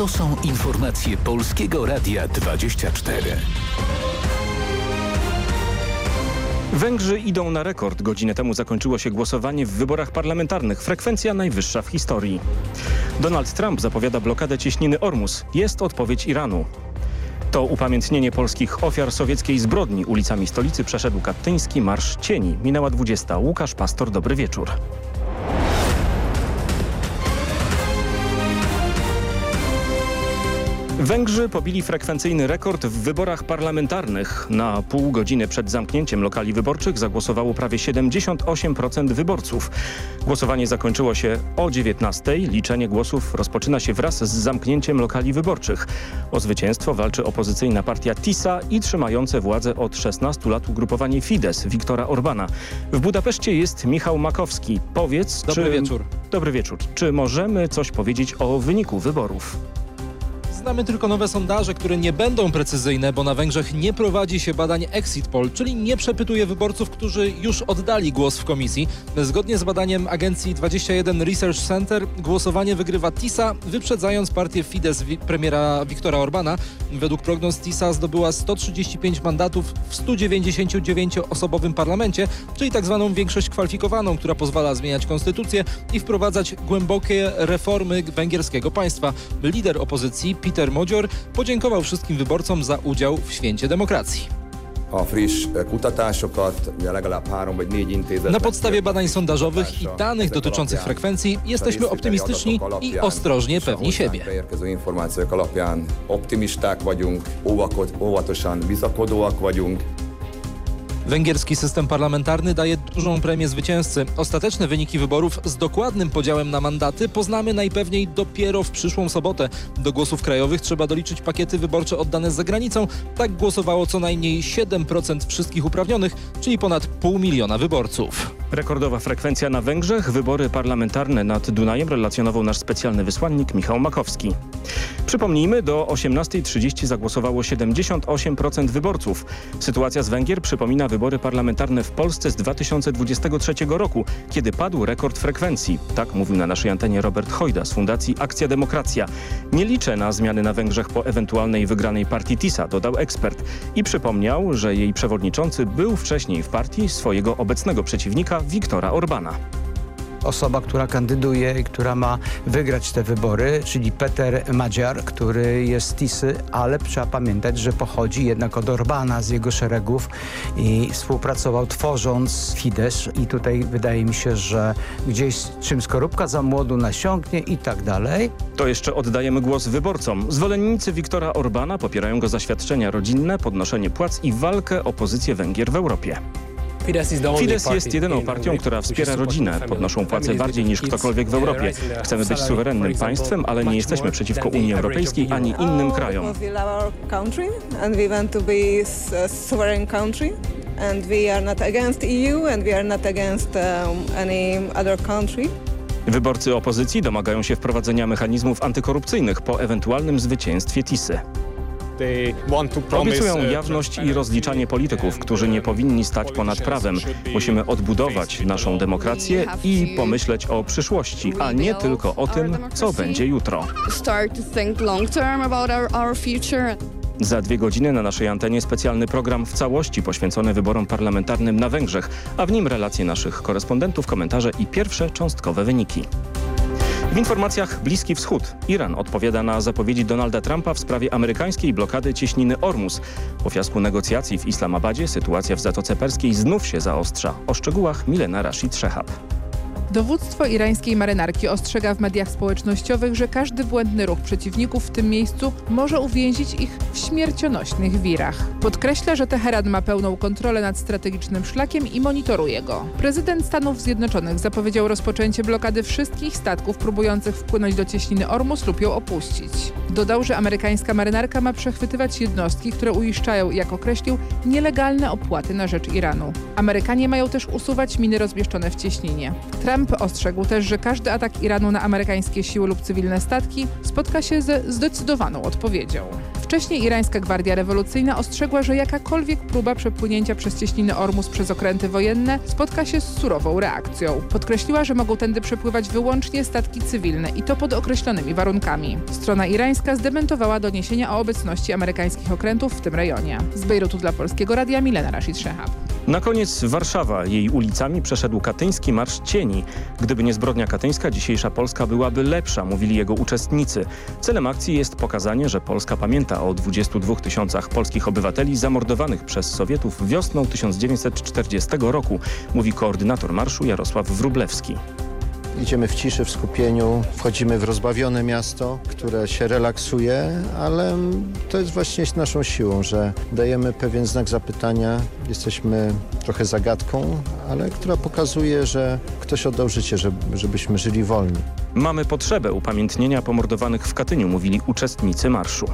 To są informacje Polskiego Radia 24. Węgrzy idą na rekord. Godzinę temu zakończyło się głosowanie w wyborach parlamentarnych. Frekwencja najwyższa w historii. Donald Trump zapowiada blokadę cieśniny Ormus. Jest odpowiedź Iranu. To upamiętnienie polskich ofiar sowieckiej zbrodni. Ulicami stolicy przeszedł kaptyński Marsz Cieni. Minęła 20. Łukasz Pastor, dobry wieczór. Węgrzy pobili frekwencyjny rekord w wyborach parlamentarnych. Na pół godziny przed zamknięciem lokali wyborczych zagłosowało prawie 78% wyborców. Głosowanie zakończyło się o 19. Liczenie głosów rozpoczyna się wraz z zamknięciem lokali wyborczych. O zwycięstwo walczy opozycyjna partia TISA i trzymające władzę od 16 lat ugrupowanie Fidesz Viktora Orbana. W Budapeszcie jest Michał Makowski. Powiedz, Dobry czy... wieczór. Dobry wieczór. Czy możemy coś powiedzieć o wyniku wyborów? Znamy tylko nowe sondaże, które nie będą precyzyjne, bo na Węgrzech nie prowadzi się badań exit poll, czyli nie przepytuje wyborców, którzy już oddali głos w komisji. Zgodnie z badaniem agencji 21 Research Center głosowanie wygrywa TISA, wyprzedzając partię Fidesz premiera Viktora Orbana. Według prognoz TISA zdobyła 135 mandatów w 199-osobowym parlamencie, czyli tak zwaną większość kwalifikowaną, która pozwala zmieniać konstytucję i wprowadzać głębokie reformy węgierskiego państwa. Lider opozycji Peter Modzior podziękował wszystkim wyborcom za udział w święcie demokracji. Na podstawie badań sondażowych i danych dotyczących frekwencji jesteśmy optymistyczni i ostrożnie pewni siebie. Vagyunk, bizakodóak vagyunk, Węgierski system parlamentarny daje dużą premię zwycięzcy. Ostateczne wyniki wyborów z dokładnym podziałem na mandaty poznamy najpewniej dopiero w przyszłą sobotę. Do głosów krajowych trzeba doliczyć pakiety wyborcze oddane za granicą. Tak głosowało co najmniej 7% wszystkich uprawnionych, czyli ponad pół miliona wyborców. Rekordowa frekwencja na Węgrzech. Wybory parlamentarne nad Dunajem relacjonował nasz specjalny wysłannik Michał Makowski. Przypomnijmy, do 18.30 zagłosowało 78% wyborców. Sytuacja z Węgier przypomina wybory parlamentarne w Polsce z 2023 roku, kiedy padł rekord frekwencji. Tak mówił na naszej antenie Robert Hojda z Fundacji Akcja Demokracja. Nie liczę na zmiany na Węgrzech po ewentualnej wygranej partii TISA, dodał ekspert. I przypomniał, że jej przewodniczący był wcześniej w partii swojego obecnego przeciwnika Viktora Orbana. osoba, która kandyduje i która ma wygrać te wybory, czyli Peter Madziar, który jest z Tisy, ale trzeba pamiętać, że pochodzi jednak od Orbana z jego szeregów i współpracował tworząc Fidesz i tutaj wydaje mi się, że gdzieś czym skorupka za młodu nasiąknie i tak dalej. To jeszcze oddajemy głos wyborcom. Zwolennicy Viktora Orbana popierają go zaświadczenia rodzinne, podnoszenie płac i walkę o pozycję Węgier w Europie. Fidesz jest jedyną partią, która wspiera rodzinę. Podnoszą płace bardziej niż ktokolwiek w Europie. Chcemy być suwerennym państwem, ale nie jesteśmy przeciwko Unii Europejskiej ani innym krajom. And we are not against EU and we are not against um, any other country. Wyborcy opozycji domagają się wprowadzenia mechanizmów antykorupcyjnych po ewentualnym zwycięstwie TISy. Obiecują jawność i rozliczanie polityków, którzy nie powinni stać ponad prawem. Musimy odbudować naszą demokrację i pomyśleć o przyszłości, a nie tylko o tym, co będzie jutro. Za dwie godziny na naszej antenie specjalny program w całości poświęcony wyborom parlamentarnym na Węgrzech, a w nim relacje naszych korespondentów, komentarze i pierwsze cząstkowe wyniki. W informacjach Bliski Wschód. Iran odpowiada na zapowiedzi Donalda Trumpa w sprawie amerykańskiej blokady cieśniny Ormus. Po fiasku negocjacji w Islamabadzie sytuacja w Zatoce Perskiej znów się zaostrza. O szczegółach Milena Rashid Szehab. Dowództwo irańskiej marynarki ostrzega w mediach społecznościowych, że każdy błędny ruch przeciwników w tym miejscu może uwięzić ich w śmiercionośnych wirach. Podkreśla, że Teheran ma pełną kontrolę nad strategicznym szlakiem i monitoruje go. Prezydent Stanów Zjednoczonych zapowiedział rozpoczęcie blokady wszystkich statków próbujących wpłynąć do cieśniny Ormus lub ją opuścić. Dodał, że amerykańska marynarka ma przechwytywać jednostki, które uiszczają, jak określił, nielegalne opłaty na rzecz Iranu. Amerykanie mają też usuwać miny rozmieszczone w cieśninie. Trump ostrzegł też, że każdy atak Iranu na amerykańskie siły lub cywilne statki spotka się ze zdecydowaną odpowiedzią. Wcześniej irańska Gwardia Rewolucyjna ostrzegła, że jakakolwiek próba przepłynięcia przez cieśniny Ormus przez okręty wojenne spotka się z surową reakcją. Podkreśliła, że mogą tędy przepływać wyłącznie statki cywilne i to pod określonymi warunkami. Strona irańska zdementowała doniesienia o obecności amerykańskich okrętów w tym rejonie. Z Bejrutu dla Polskiego Radia Milena Rashid. Na koniec Warszawa. Jej ulicami przeszedł katyński Marsz Cieni. Gdyby nie zbrodnia katyńska, dzisiejsza Polska byłaby lepsza, mówili jego uczestnicy. Celem akcji jest pokazanie, że Polska pamięta o 22 tysiącach polskich obywateli zamordowanych przez Sowietów wiosną 1940 roku, mówi koordynator marszu Jarosław Wrublewski. Idziemy w ciszy, w skupieniu, wchodzimy w rozbawione miasto, które się relaksuje, ale to jest właśnie naszą siłą, że dajemy pewien znak zapytania. Jesteśmy trochę zagadką, ale która pokazuje, że ktoś oddał życie, żebyśmy żyli wolni. Mamy potrzebę upamiętnienia pomordowanych w Katyniu, mówili uczestnicy marszu.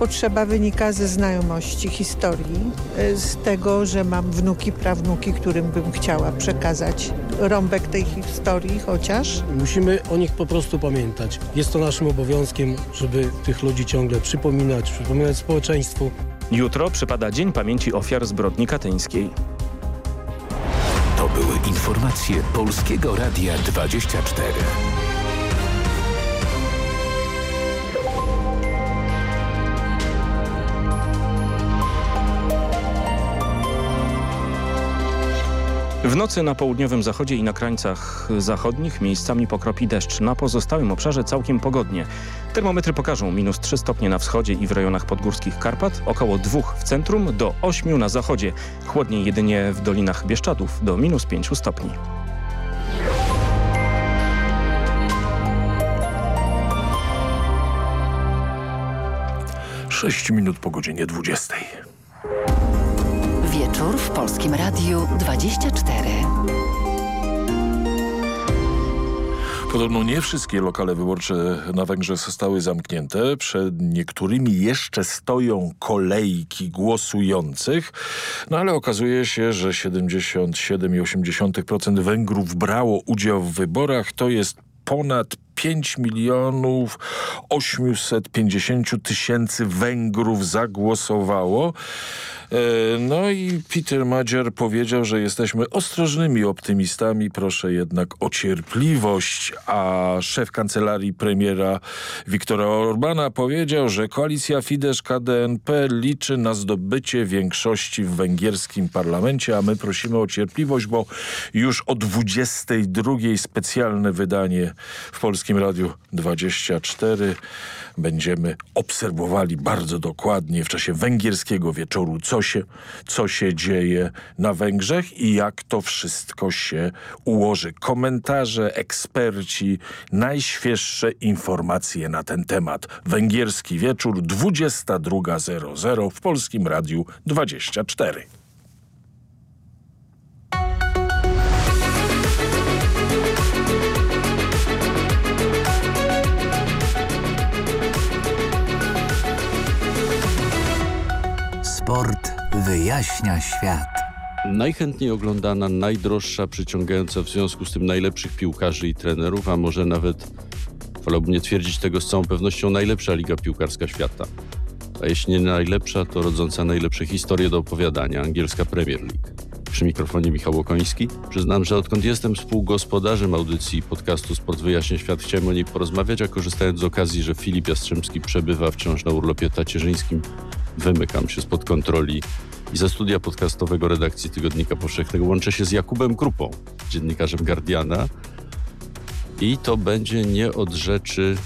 Potrzeba wynika ze znajomości historii, z tego, że mam wnuki, prawnuki, którym bym chciała przekazać rąbek tej historii chociaż. Musimy o nich po prostu pamiętać. Jest to naszym obowiązkiem, żeby tych ludzi ciągle przypominać, przypominać społeczeństwu. Jutro przypada Dzień Pamięci Ofiar Zbrodni Katyńskiej. To były informacje Polskiego Radia 24. W nocy na południowym zachodzie i na krańcach zachodnich miejscami pokropi deszcz. Na pozostałym obszarze całkiem pogodnie. Termometry pokażą minus 3 stopnie na wschodzie i w rejonach podgórskich Karpat, około 2 w centrum do 8 na zachodzie. Chłodniej jedynie w dolinach Bieszczadów do minus 5 stopni. Sześć minut po godzinie 20. Wieczór w Polskim Radiu 24. Podobno nie wszystkie lokale wyborcze na Węgrzech zostały zamknięte. Przed niektórymi jeszcze stoją kolejki głosujących. No ale okazuje się, że 77,8% Węgrów brało udział w wyborach. To jest ponad 5 milionów 850 tysięcy Węgrów zagłosowało. E, no i Peter Madziar powiedział, że jesteśmy ostrożnymi optymistami, proszę jednak o cierpliwość, a szef kancelarii premiera Viktora Orbana powiedział, że koalicja Fidesz-KDNP liczy na zdobycie większości w węgierskim parlamencie, a my prosimy o cierpliwość, bo już o 22 specjalne wydanie w Polskim Radiu 24 będziemy obserwowali bardzo dokładnie w czasie węgierskiego wieczoru, co się, co się dzieje na Węgrzech i jak to wszystko się ułoży. Komentarze, eksperci, najświeższe informacje na ten temat. Węgierski wieczór 22.00 w Polskim Radiu 24. Sport wyjaśnia świat. Najchętniej oglądana, najdroższa, przyciągająca w związku z tym najlepszych piłkarzy i trenerów, a może nawet, wolałbym nie twierdzić tego z całą pewnością, najlepsza liga piłkarska świata. A jeśli nie najlepsza, to rodząca najlepsze historie do opowiadania, angielska Premier League. Przy mikrofonie Michał Okoński. Przyznam, że odkąd jestem współgospodarzem audycji podcastu Sport Wyjaśnia Świat, chciałem o niej porozmawiać, a korzystając z okazji, że Filip Jastrzębski przebywa wciąż na urlopie tacierzyńskim, wymykam się spod kontroli i ze studia podcastowego redakcji Tygodnika Powszechnego łączę się z Jakubem Krupą, dziennikarzem Guardiana. I to będzie nie od rzeczy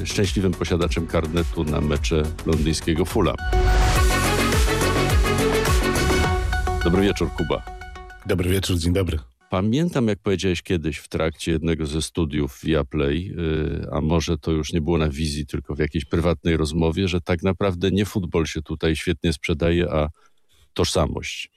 yy, szczęśliwym posiadaczem karnetu na mecze londyńskiego Fulham. Dobry wieczór, Kuba. Dobry wieczór, dzień dobry. Pamiętam, jak powiedziałeś kiedyś w trakcie jednego ze studiów Viaplay, yy, a może to już nie było na wizji, tylko w jakiejś prywatnej rozmowie, że tak naprawdę nie futbol się tutaj świetnie sprzedaje, a tożsamość,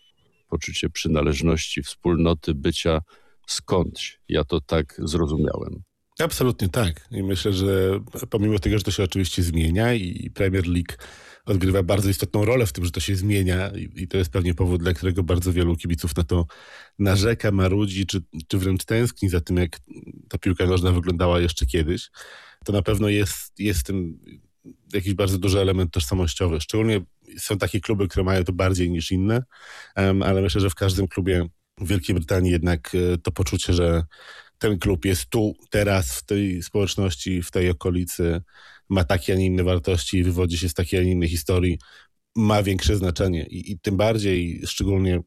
poczucie przynależności, wspólnoty, bycia skądś. Ja to tak zrozumiałem. Absolutnie tak. I myślę, że pomimo tego, że to się oczywiście zmienia i Premier League odgrywa bardzo istotną rolę w tym, że to się zmienia i, i to jest pewnie powód, dla którego bardzo wielu kibiców na to narzeka, marudzi, czy, czy wręcz tęskni za tym, jak ta piłka nożna wyglądała jeszcze kiedyś. To na pewno jest, jest tym jakiś bardzo duży element tożsamościowy. Szczególnie są takie kluby, które mają to bardziej niż inne, ale myślę, że w każdym klubie w Wielkiej Brytanii jednak e, to poczucie, że ten klub jest tu, teraz, w tej społeczności, w tej okolicy, ma takie, a nie inne wartości, wywodzi się z takiej, a nie innej historii, ma większe znaczenie. I, I tym bardziej, szczególnie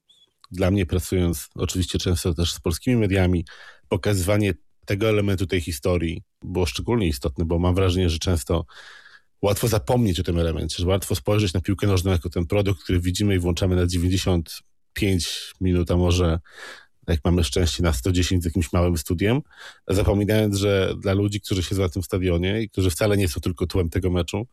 dla mnie pracując oczywiście często też z polskimi mediami, pokazywanie tego elementu tej historii było szczególnie istotne, bo mam wrażenie, że często łatwo zapomnieć o tym elemencie, że łatwo spojrzeć na piłkę nożną jako ten produkt, który widzimy i włączamy na 95 minut, a może jak mamy szczęście na 110 z jakimś małym studiem, zapominając, że dla ludzi, którzy siedzą na tym stadionie i którzy wcale nie są tylko tłem tego meczu,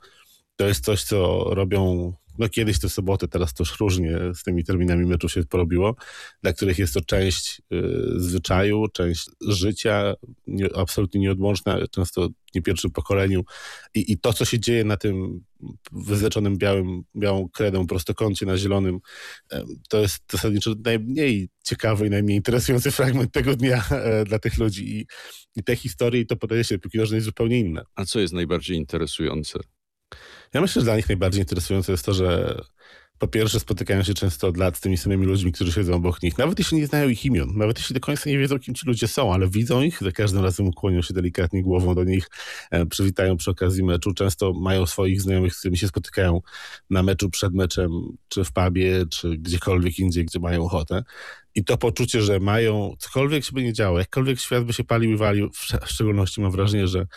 to jest coś, co robią no kiedyś to sobotę, teraz to już różnie z tymi terminami meczu się porobiło, dla których jest to część y, zwyczaju, część życia, nie, absolutnie nieodłączna, często nie pierwszym pokoleniu I, i to, co się dzieje na tym wyznaczonym białym, białą kredą prostokącie na zielonym, to jest zasadniczo najmniej ciekawy i najmniej interesujący fragment tego dnia e, dla tych ludzi i, i te historie i to podejście do piłki nożnej jest zupełnie inne. A co jest najbardziej interesujące? Ja myślę, że dla nich najbardziej interesujące jest to, że po pierwsze spotykają się często od lat z tymi samymi ludźmi, którzy siedzą obok nich. Nawet jeśli nie znają ich imion, nawet jeśli do końca nie wiedzą, kim ci ludzie są, ale widzą ich, za każdym razem ukłonią się delikatnie głową do nich, e, przywitają przy okazji meczu. Często mają swoich znajomych, z którymi się spotykają na meczu, przed meczem, czy w pubie, czy gdziekolwiek indziej, gdzie mają ochotę. I to poczucie, że mają, cokolwiek się by nie działo, jakkolwiek świat by się palił i walił, w szczególności mam wrażenie, że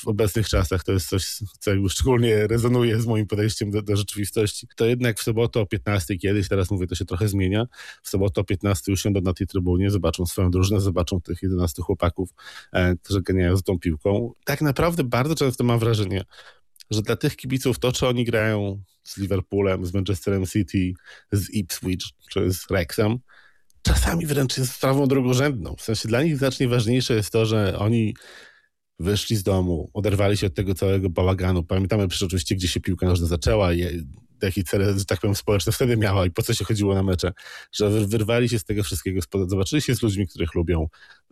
w obecnych czasach to jest coś, co jakby szczególnie rezonuje z moim podejściem do, do, rzeczywistości. To jednak w sobotę o 15 kiedyś, teraz mówię, to się trochę zmienia, w sobotę o 15 usiądą na tej trybunie, zobaczą swoją drużynę, zobaczą tych 11 chłopaków, e, którzy ganiają z tą piłką. Tak naprawdę bardzo często mam wrażenie, że dla tych kibiców to, czy oni grają z Liverpoolem, z Manchesterem City, z Ipswich czy z Wrexham, czasami wręcz jest sprawą drugorzędną. W sensie dla nich znacznie ważniejsze jest to, że oni wyszli z domu, oderwali się od tego całego bałaganu. Pamiętamy przecież oczywiście, gdzie się piłka nożna zaczęła i jakie cele, że tak powiem, społeczne wtedy miała i po co się chodziło na mecze, że wyrwali się z tego wszystkiego, zobaczyli się z ludźmi, których lubią,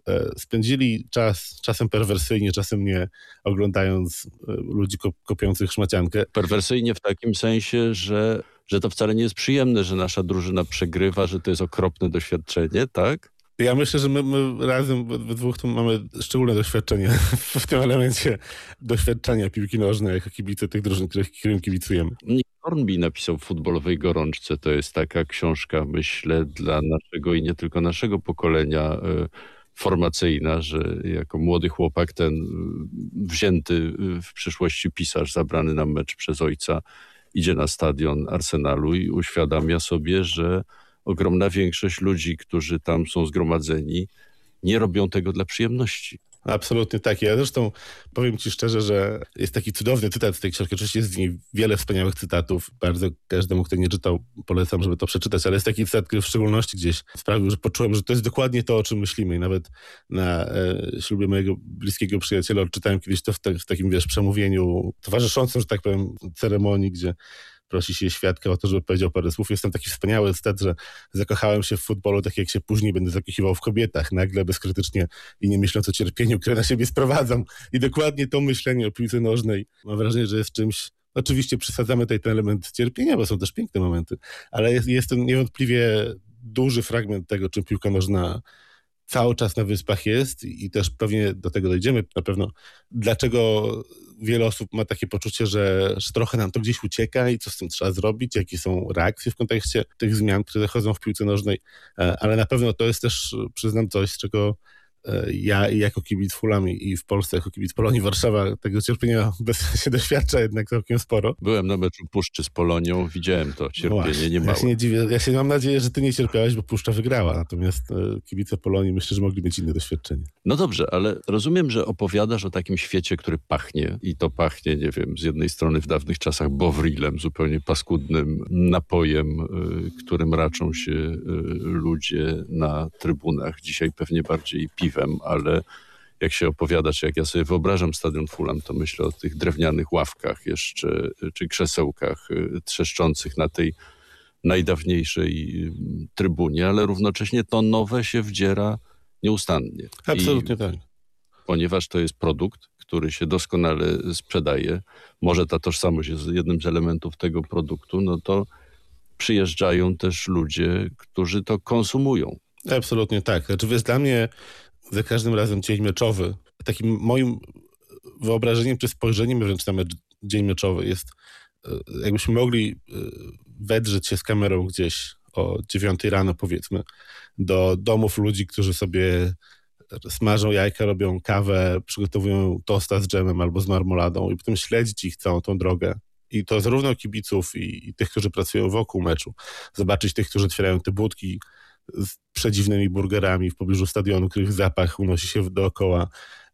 e, spędzili czas, czasem perwersyjnie, czasem nie, oglądając e, ludzi kopiących szmaciankę. Perwersyjnie w takim sensie, że, że to wcale nie jest przyjemne, że nasza drużyna przegrywa, że to jest okropne doświadczenie, tak? Ja myślę, że my, my razem we dwóch tu mamy szczególne doświadczenie w tym elemencie doświadczenia piłki nożnej jako kibice tych drużyn, których, którym kibicujemy. Nick Hornby napisał w futbolowej gorączce. To jest taka książka, myślę, dla naszego i nie tylko naszego pokolenia e, formacyjna, że jako młody chłopak ten e, wzięty e, w przyszłości pisarz zabrany na mecz przez ojca idzie na stadion Arsenalu i uświadamia sobie, że ogromna większość ludzi, którzy tam są zgromadzeni, nie robią tego dla przyjemności. Absolutnie tak. Ja zresztą powiem Ci szczerze, że jest taki cudowny cytat z tej książki. Oczywiście jest w niej wiele wspaniałych cytatów. Bardzo każdemu, kto nie czytał, polecam, żeby to przeczytać, ale jest taki cytat, który w szczególności gdzieś sprawił, że poczułem, że to jest dokładnie to, o czym myślimy. I nawet na e, ślubie mojego bliskiego przyjaciela odczytałem kiedyś to w, te, w takim, wiesz, przemówieniu towarzyszącym, że tak powiem, ceremonii, gdzie prosi się świadka o to, żeby powiedział parę słów. Jestem taki wspaniały stat, że zakochałem się w futbolu tak jak się później będę zakochiwał w kobietach, nagle, bezkrytycznie i nie myśląc o cierpieniu, które na siebie sprowadzam. I dokładnie to myślenie o piłce nożnej mam wrażenie, że jest czymś Oczywiście przesadzamy tutaj ten element cierpienia, bo są też piękne momenty, ale jest, jest to niewątpliwie duży fragment tego, czym piłka nożna cały czas na wyspach jest i też pewnie do tego dojdziemy na pewno, dlaczego wiele osób ma takie poczucie, że, że trochę nam to gdzieś ucieka i co z tym trzeba zrobić, jakie są reakcje w kontekście tych zmian, które zachodzą w piłce nożnej, e, ale na pewno to jest też, przyznam, coś, czego ja jako kibic Fulham i w Polsce jako kibic Polonii Warszawa tego cierpienia się doświadcza jednak całkiem sporo. Byłem na meczu Puszczy z Polonią, widziałem to cierpienie, nie Ja się nie dziwię, ja się mam nadzieję, że ty nie cierpiałeś, bo Puszcza wygrała, natomiast e, kibice Polonii myślę, że mogli mieć inne doświadczenie. No dobrze, ale rozumiem, że opowiadasz o takim świecie, który pachnie i to pachnie, nie wiem, z jednej strony w dawnych czasach bowrilem, zupełnie paskudnym napojem, y, którym raczą się ludzie na trybunach. Dzisiaj pewnie bardziej piwem ale jak się opowiada, czy jak ja sobie wyobrażam stadion Fulham, to myślę o tych drewnianych ławkach jeszcze, czy krzesełkach y, trzeszczących na tej najdawniejszej y, trybunie, ale równocześnie to nowe się wdziera nieustannie. Absolutnie I, tak. Ponieważ to jest produkt, który się doskonale sprzedaje, może ta tożsamość jest jednym z elementów tego produktu, no to przyjeżdżają też ludzie, którzy to konsumują. Absolutnie tak. Znaczy, wiesz, dla mnie za każdym razem dzień meczowy, takim moim wyobrażeniem czy spojrzeniem wręcz na mecz, dzień meczowy jest, e, jakbyśmy mogli e, wedrzeć się z kamerą gdzieś o dziewiątej rano powiedzmy, do domów ludzi, którzy sobie smażą jajka, robią kawę, przygotowują tosta z dżemem albo z marmoladą i potem śledzić ich całą tą drogę. I to zarówno kibiców i, i tych, którzy pracują wokół meczu. Zobaczyć tych, którzy otwierają te budki z przedziwnymi burgerami w pobliżu stadionu, których zapach unosi się dookoła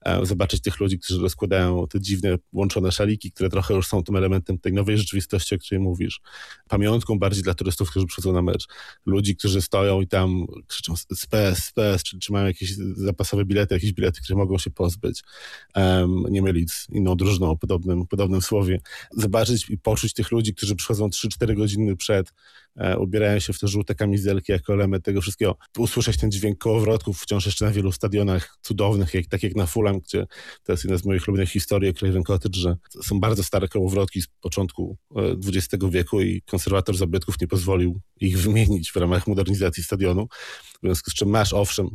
E, zobaczyć tych ludzi, którzy rozkładają te dziwne łączone szaliki, które trochę już są tym elementem tej nowej rzeczywistości, o której mówisz. Pamiątką bardziej dla turystów, którzy przychodzą na mecz. Ludzi, którzy stoją i tam krzyczą spes, spes, czy, czy mają jakieś zapasowe bilety, jakieś bilety, które mogą się pozbyć. Um, nie mylić z inną drużyną o podobnym, podobnym słowie. Zobaczyć i poczuć tych ludzi, którzy przychodzą 3-4 godziny przed ubierają się w te żółte kamizelki jako element tego wszystkiego. Usłyszeć ten dźwięk kołowrotków wciąż jeszcze na wielu stadionach cudownych, jak, tak jak na Fulham, gdzie to jest jedna z moich ulubionych historii o Craven Cottage, że są bardzo stare kołowrotki z początku XX e, wieku i konserwator zabytków nie pozwolił ich wymienić w ramach modernizacji stadionu. W związku z czym masz owszem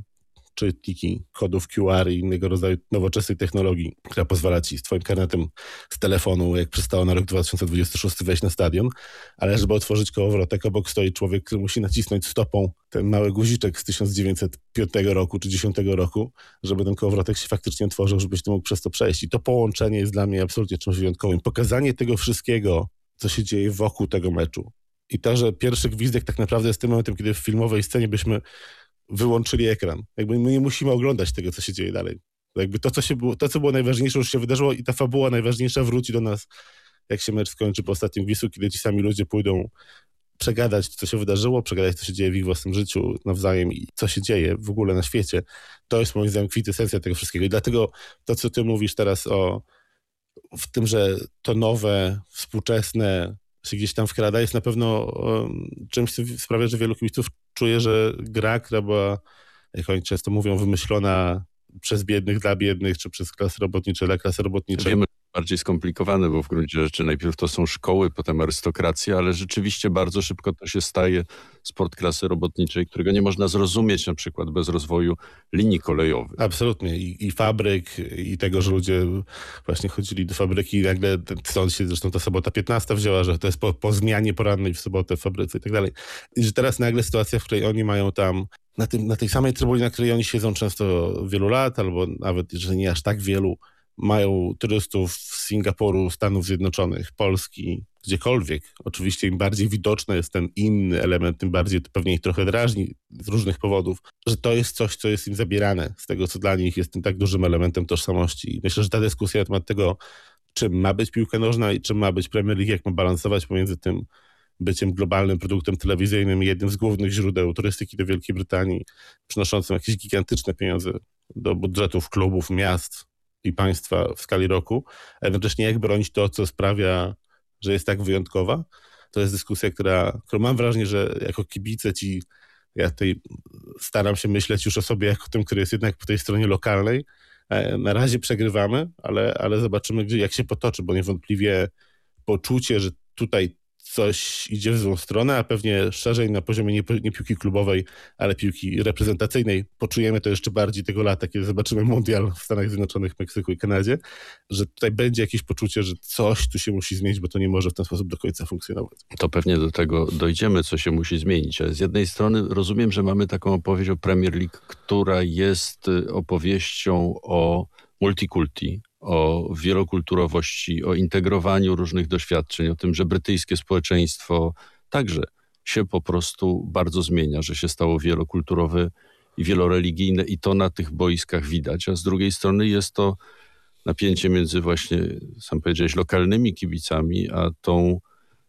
czytniki kodów QR i innego rodzaju nowoczesnej technologii, która pozwala ci z twoim karnetem z telefonu, jak przystało na rok 2026, wejść na stadion, ale żeby otworzyć kołowrotek, obok stoi człowiek, który musi nacisnąć stopą ten mały guziczek z 1905 roku czy 10 roku, żeby ten kołowrotek się faktycznie otworzył, żebyś ty mógł przez to przejść. I to połączenie jest dla mnie absolutnie czymś wyjątkowym. Pokazanie tego wszystkiego, co się dzieje wokół tego meczu. I to, że pierwszy gwizdek tak naprawdę jest tym momentem, kiedy w filmowej scenie byśmy wyłączyli ekran. Jakby my nie musimy oglądać tego, co się dzieje dalej. Jakby to, co, się było, to, co było najważniejsze, już się wydarzyło i ta fabuła najważniejsza wróci do nas, jak się mecz skończy po ostatnim gwisu, kiedy ci sami ludzie pójdą przegadać, co się wydarzyło, przegadać, co się dzieje w ich własnym życiu nawzajem i co się dzieje w ogóle na świecie. To jest moim zdaniem kwintesencja tego wszystkiego. I dlatego to, co ty mówisz teraz o w tym, że to nowe, współczesne, się gdzieś tam wkrada, jest na pewno czymś, co sprawia, że wielu kibiców czuje, że gra, która była, jak oni często mówią, wymyślona przez biednych dla biednych, czy przez klasy robotnicze dla klasy robotniczej. Wiemy, bardziej skomplikowane, bo w gruncie rzeczy najpierw to są szkoły, potem arystokracja, ale rzeczywiście bardzo szybko to się staje sport klasy robotniczej, którego nie można zrozumieć na przykład bez rozwoju linii kolejowych. Absolutnie. I, i fabryk, i tego, że ludzie właśnie chodzili do fabryki i nagle stąd się zresztą ta sobota 15 wzięła, że to jest po, po zmianie porannej w sobotę w fabryce i tak dalej. I że teraz nagle sytuacja, w której oni mają tam na, tym, na tej samej trybunie, na której oni siedzą często wielu lat, albo nawet, jeżeli nie aż tak wielu, mają turystów z Singapuru, Stanów Zjednoczonych, Polski, gdziekolwiek. Oczywiście im bardziej widoczny jest ten inny element, tym bardziej to pewnie ich trochę drażni z różnych powodów, że to jest coś, co jest im zabierane z tego, co dla nich jest tym tak dużym elementem tożsamości. Myślę, że ta dyskusja na temat tego, czym ma być piłka nożna i czym ma być Premier League, jak ma balansować pomiędzy tym byciem globalnym produktem telewizyjnym jednym z głównych źródeł turystyki do Wielkiej Brytanii, przynoszącym jakieś gigantyczne pieniądze do budżetów klubów, miast, i państwa w skali roku, a jednocześnie jak bronić to, co sprawia, że jest tak wyjątkowa. To jest dyskusja, która, którą mam wrażenie, że jako kibice ci, ja tutaj staram się myśleć już o sobie jako tym, który jest jednak po tej stronie lokalnej. E, na razie przegrywamy, ale, ale zobaczymy, gdzie, jak się potoczy, bo niewątpliwie poczucie, że tutaj coś idzie w złą stronę, a pewnie szerzej na poziomie nie, nie, piłki klubowej, ale piłki reprezentacyjnej. Poczujemy to jeszcze bardziej tego lata, kiedy zobaczymy mundial w Stanach Zjednoczonych, Meksyku i Kanadzie, że tutaj będzie jakieś poczucie, że coś tu się musi zmienić, bo to nie może w ten sposób do końca funkcjonować. To pewnie do tego dojdziemy, co się musi zmienić. Ale z jednej strony rozumiem, że mamy taką opowieść o Premier League, która jest y, opowieścią o multikulti, o wielokulturowości, o integrowaniu różnych doświadczeń, o tym, że brytyjskie społeczeństwo także się po prostu bardzo zmienia, że się stało wielokulturowe i wieloreligijne i to na tych boiskach widać, a z drugiej strony jest to napięcie między właśnie, sam powiedziałeś, lokalnymi kibicami, a tą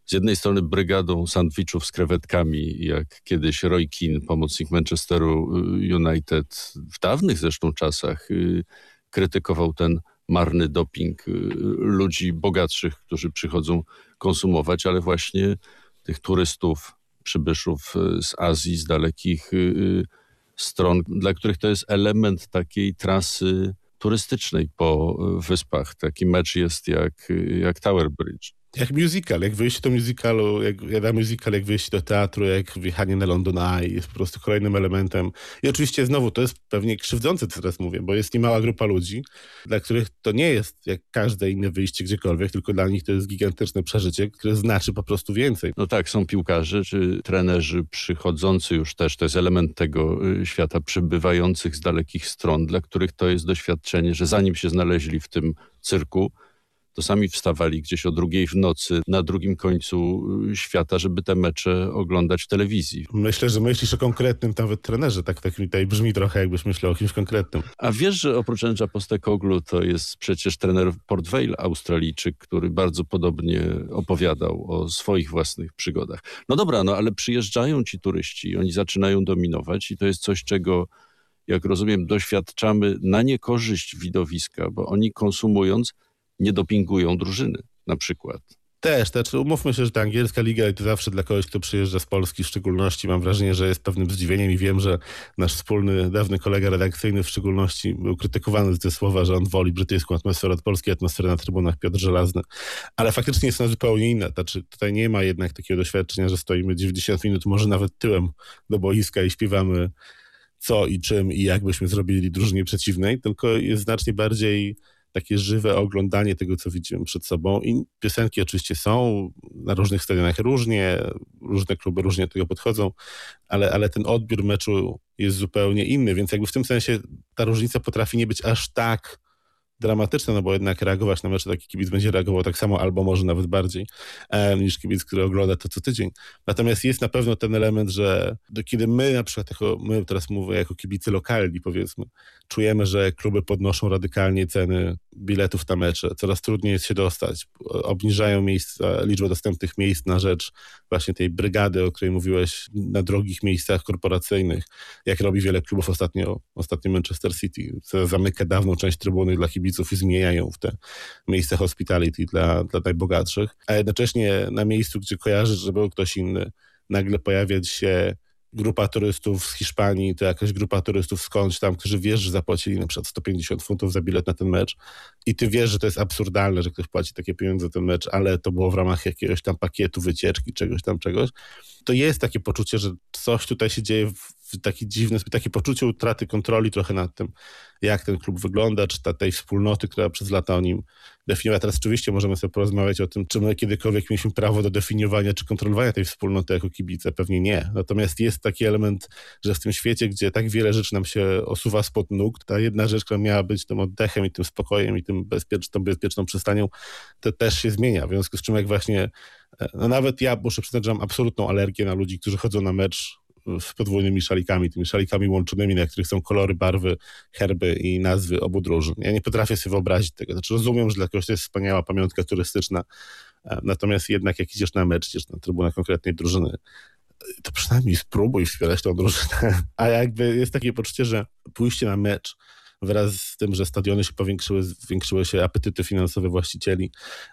z jednej strony brygadą sandwichów z krewetkami, jak kiedyś Roy Keane, pomocnik Manchesteru United, w dawnych zresztą czasach y, krytykował ten marny doping y, ludzi bogatszych, którzy przychodzą konsumować, ale właśnie tych turystów, przybyszów y, z Azji, z dalekich y, stron, dla których to jest element takiej trasy turystycznej po wyspach. Taki mecz jest jak, jak Tower Bridge. Jak musical, jak wyjście do musicalu, jak, jak na musical, jak wyjście do teatru, jak wjechanie na London Eye jest po prostu kolejnym elementem. I oczywiście znowu to jest pewnie krzywdzące, co teraz mówię, bo jest niemała grupa ludzi, dla których to nie jest jak każde inne wyjście gdziekolwiek, tylko dla nich to jest gigantyczne przeżycie, które znaczy po prostu więcej. No tak, są piłkarze czy trenerzy przychodzący już też, to jest element tego y, świata, przybywających z dalekich stron, dla których to jest doświadczenie, że zanim się znaleźli w tym cyrku, to sami wstawali gdzieś o drugiej w nocy na drugim końcu y, świata, żeby te mecze oglądać w telewizji. Myślę, że myślisz o konkretnym nawet trenerze, tak, tak mi tutaj brzmi trochę jakbyś myślał o kimś konkretnym. A wiesz, że oprócz Andrza Postekoglu to jest przecież trener Port Vale, Australijczyk, który bardzo podobnie opowiadał o swoich własnych przygodach. No dobra, no ale przyjeżdżają ci turyści, oni zaczynają dominować i to jest coś, czego jak rozumiem, doświadczamy na niekorzyść widowiska, bo oni konsumując nie dopingują drużyny na przykład. Też, też. Umówmy się, że ta angielska liga to zawsze dla kogoś, kto przyjeżdża z Polski w szczególności, mam wrażenie, że jest pewnym zdziwieniem i wiem, że nasz wspólny, dawny kolega redakcyjny w szczególności był krytykowany z te słowa, że on woli brytyjską atmosferę od polskiej atmosfery na trybunach Piotr Żelazny. Ale faktycznie jest ona zupełnie inna. Znaczy, tutaj nie ma jednak takiego doświadczenia, że stoimy 90 minut, może nawet tyłem do boiska i śpiewamy co i czym i jak byśmy zrobili drużynie przeciwnej, tylko jest znacznie bardziej takie żywe oglądanie tego, co widzimy przed sobą. I piosenki oczywiście są na różnych stadionach różnie, różne kluby różnie do tego podchodzą, ale, ale ten odbiór meczu jest zupełnie inny, więc jakby w tym sensie ta różnica potrafi nie być aż tak dramatyczne, no bo jednak reagować na mecze taki kibic będzie reagował tak samo, albo może nawet bardziej, e, niż kibic, który ogląda to co tydzień. Natomiast jest na pewno ten element, że kiedy my na przykład, jako, my teraz mówię jako kibicy lokalni powiedzmy, czujemy, że kluby podnoszą radykalnie ceny biletów na mecze, coraz trudniej jest się dostać, obniżają miejsca, liczbę dostępnych miejsc na rzecz właśnie tej brygady, o której mówiłeś, na drogich miejscach korporacyjnych, jak robi wiele klubów. Ostatnio, ostatnio Manchester City, zamyka dawną część trybuny dla kibiców i zmieniają w te miejsca hospitality dla, dla najbogatszych, a jednocześnie na miejscu, gdzie kojarzysz, że był ktoś inny, nagle pojawiać się grupa turystów z Hiszpanii, to jakaś grupa turystów skądś tam, którzy wiesz, że zapłacili na przykład 150 funtów za bilet na ten mecz i ty wiesz, że to jest absurdalne, że ktoś płaci takie pieniądze za ten mecz, ale to było w ramach jakiegoś tam pakietu wycieczki, czegoś tam, czegoś, to jest takie poczucie, że coś tutaj się dzieje taki dziwny, takie poczucie utraty kontroli trochę nad tym, jak ten klub wygląda, czy ta, tej wspólnoty, która przez lata o nim definiowała. Teraz oczywiście możemy sobie porozmawiać o tym, czy my kiedykolwiek mieliśmy prawo do definiowania czy kontrolowania tej wspólnoty jako kibice. Pewnie nie. Natomiast jest taki element, że w tym świecie, gdzie tak wiele rzeczy nam się osuwa spod nóg, ta jedna rzecz, która miała być tym oddechem i tym spokojem i tym bezpiecz, tą bezpieczną przystanią, to też się zmienia. W związku z czym jak właśnie, e, no nawet ja muszę przyznać, że mam absolutną alergię na ludzi, którzy chodzą na mecz z podwójnymi szalikami, tymi szalikami łączonymi, na których są kolory, barwy, herby i nazwy obu drużyn. Ja nie potrafię sobie wyobrazić tego. Znaczy rozumiem, że dla kogoś to jest wspaniała pamiątka turystyczna, e, natomiast jednak jak idziesz na mecz, idziesz na trybunę konkretnej drużyny, to przynajmniej spróbuj wspierać tą drużynę. A jakby jest takie poczucie, że pójście na mecz wraz z tym, że stadiony się powiększyły, zwiększyły się apetyty finansowe właścicieli,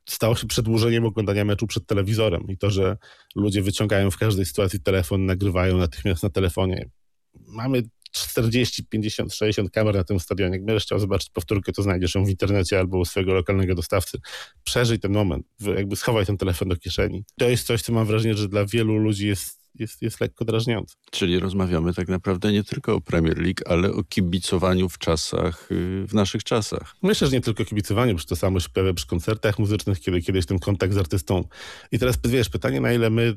stało się przedłużeniem oglądania meczu przed telewizorem i to, że ludzie wyciągają w każdej sytuacji telefon, nagrywają natychmiast na telefonie. Mamy 40, 50, 60 kamer na tym stadionie. Jak będziesz chciał zobaczyć powtórkę, to znajdziesz ją w internecie albo u swojego lokalnego dostawcy. Przeżyj ten moment, jakby schowaj ten telefon do kieszeni. To jest coś, co mam wrażenie, że dla wielu ludzi jest jest, jest lekko drażniące. Czyli rozmawiamy tak naprawdę nie tylko o Premier League, ale o kibicowaniu w czasach, y, w naszych czasach. Myślę, że nie tylko o kibicowaniu, bo to samo się pojawia przy koncertach muzycznych, kiedy kiedyś ten kontakt z artystą. I teraz wiesz, pytanie, na ile my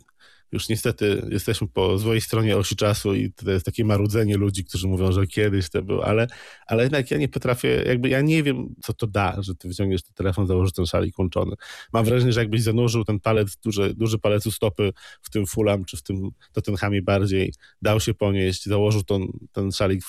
już niestety jesteśmy po złej stronie osi czasu i to jest takie marudzenie ludzi, którzy mówią, że kiedyś to było, ale, ale jednak ja nie potrafię, jakby ja nie wiem, co to da, że ty wyciągniesz ten telefon, założysz ten szalik łączony. Mam wrażenie, że jakbyś zanurzył ten palec, duży, duży palec u stopy w tym Fulham, czy w tym Tottenhamie bardziej, dał się ponieść, założył ten, ten szalik,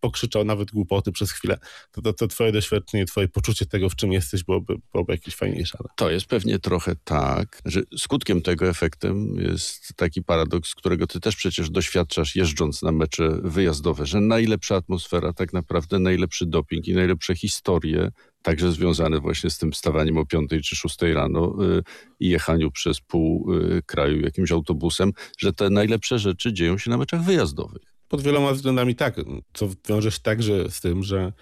pokrzyczał nawet głupoty przez chwilę, to, to, to twoje doświadczenie, twoje poczucie tego, w czym jesteś, byłoby, byłoby jakieś fajniejsze. To jest pewnie trochę tak, że skutkiem tego efektem jest taki paradoks, którego ty też przecież doświadczasz jeżdżąc na mecze wyjazdowe, że najlepsza atmosfera, tak naprawdę najlepszy doping i najlepsze historie, także związane właśnie z tym stawaniem o 5 czy 6 rano y, i jechaniu przez pół y, kraju jakimś autobusem, że te najlepsze rzeczy dzieją się na meczach wyjazdowych. Pod wieloma względami tak, co wiąże się także z tym, że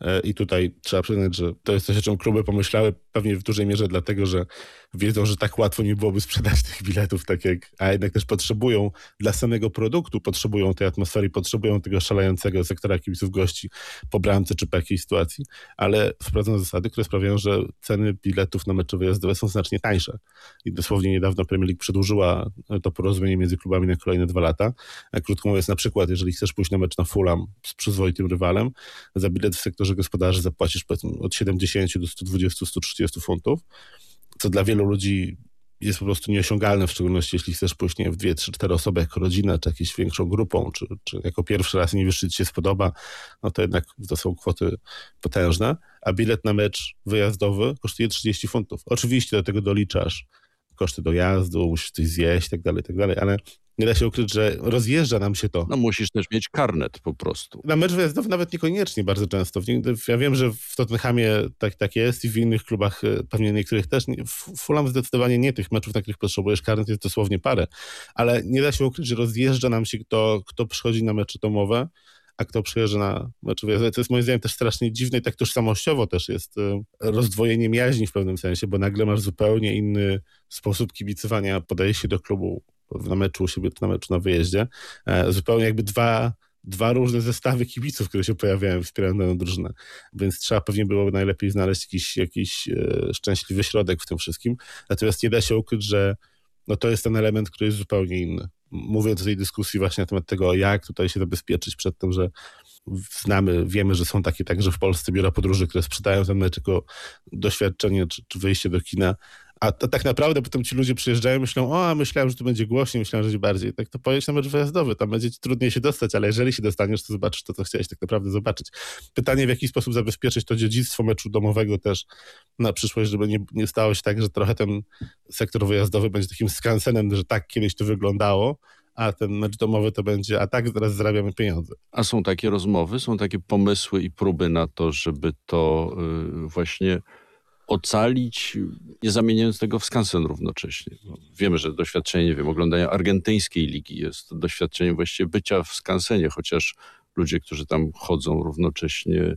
E, I tutaj trzeba przyznać, że to jest coś, o czym kluby pomyślały pewnie w dużej mierze dlatego, że wiedzą, że tak łatwo nie byłoby sprzedać tych biletów, tak jak, a jednak też potrzebują dla samego produktu, potrzebują tej atmosfery, potrzebują tego szalejącego sektora kibiców gości po bramce czy po jakiejś sytuacji, ale wprowadzono zasady, które sprawiają, że ceny biletów na mecze wyjazdowe są znacznie tańsze. I dosłownie niedawno Premier League przedłużyła to porozumienie między klubami na kolejne dwa lata. A krótko mówiąc, na przykład, jeżeli chcesz pójść na mecz na Fulham z przyzwoitym rywalem, za bilet w sektorze gospodarzy zapłacisz od 70 do 120-130 funtów, co dla wielu ludzi jest po prostu nieosiągalne, w szczególności jeśli chcesz pójść nie, w dwie, trzy, cztery osoby jako rodzina, czy jakąś większą grupą, czy, czy jako pierwszy raz nie wiesz, czy ci się spodoba, no to jednak to są kwoty potężne, a bilet na mecz wyjazdowy kosztuje 30 funtów. Oczywiście do tego doliczasz koszty dojazdu, musisz coś zjeść tak dalej, tak dalej, ale nie da się ukryć, że rozjeżdża nam się to. No musisz też mieć karnet po prostu. Na mecz wyjazdowy nawet niekoniecznie bardzo często. Ja wiem, że w Tottenhamie tak, tak jest i w innych klubach e, pewnie niektórych też. W Fulham zdecydowanie nie tych meczów, na których potrzebujesz karnet, jest dosłownie parę. Ale nie da się ukryć, że rozjeżdża nam się kto, kto przychodzi na mecze domowe, a kto przyjeżdża na mecze wyjazdowe. To jest moim zdaniem też strasznie dziwne i tak tożsamościowo też jest e, rozdwojenie jaźni w pewnym sensie, bo nagle masz zupełnie inny sposób kibicowania, podejście do klubu na meczu u siebie, czy na meczu na wyjeździe. E, zupełnie jakby dwa, dwa różne zestawy kibiców, które się pojawiają, wspierają daną drużynę. Więc trzeba pewnie byłoby najlepiej znaleźć jakiś, jakiś e, szczęśliwy środek w tym wszystkim. Natomiast nie da się ukryć, że no to jest ten element, który jest zupełnie inny. Mówię o tej dyskusji właśnie na temat tego, jak tutaj się zabezpieczyć przed tym, że znamy, wiemy, że są takie także w Polsce biura podróży, które sprzedają ten mecz jako doświadczenie czy, czy wyjście do kina, a to tak naprawdę potem ci ludzie przyjeżdżają myślą, o, myślałem, że tu będzie głośniej, myślałem, że będzie bardziej. Tak to pojedź na mecz wyjazdowy, tam będzie ci trudniej się dostać, ale jeżeli się dostaniesz, to zobaczysz to, co chciałeś tak naprawdę zobaczyć. Pytanie, w jaki sposób zabezpieczyć to dziedzictwo meczu domowego też na przyszłość, żeby nie, nie stało się tak, że trochę ten sektor wyjazdowy będzie takim skansenem, że tak kiedyś to wyglądało, a ten mecz domowy to będzie, a tak zaraz zarabiamy pieniądze. A są takie rozmowy, są takie pomysły i próby na to, żeby to yy, właśnie ocalić, nie zamieniając tego w skansen równocześnie. No, wiemy, że doświadczenie, nie wiem, oglądania argentyńskiej ligi jest doświadczeniem właściwie bycia w skansenie, chociaż ludzie, którzy tam chodzą równocześnie,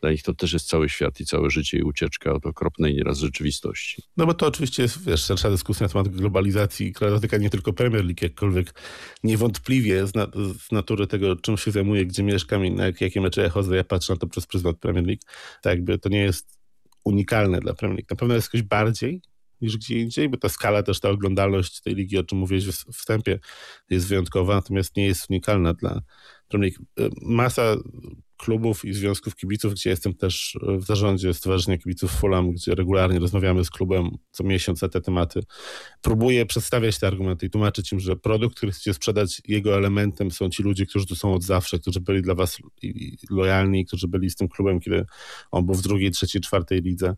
dla nich to też jest cały świat i całe życie i ucieczka od okropnej nieraz rzeczywistości. No bo to oczywiście jest, wiesz, szersza dyskusja na temat globalizacji, która dotyka nie tylko Premier League, jakkolwiek niewątpliwie z, na, z natury tego, czym się zajmuję, gdzie mieszkam i na jakie mecze ja chodzę, ja patrzę na to przez pryzmat Premier League. Tak jakby to nie jest unikalne dla Premier League. Na pewno jest jakoś bardziej niż gdzie indziej, bo ta skala też, ta oglądalność tej ligi, o czym mówiłeś w wstępie, jest wyjątkowa, natomiast nie jest unikalna dla Premier League. Masa klubów i związków kibiców, gdzie jestem też w zarządzie Stowarzyszenia Kibiców Fulham, gdzie regularnie rozmawiamy z klubem co miesiąc na te tematy. Próbuję przedstawiać te argumenty i tłumaczyć im, że produkt, który chcecie sprzedać, jego elementem są ci ludzie, którzy tu są od zawsze, którzy byli dla was lojalni, którzy byli z tym klubem, kiedy on był w drugiej, trzeciej, czwartej lidze,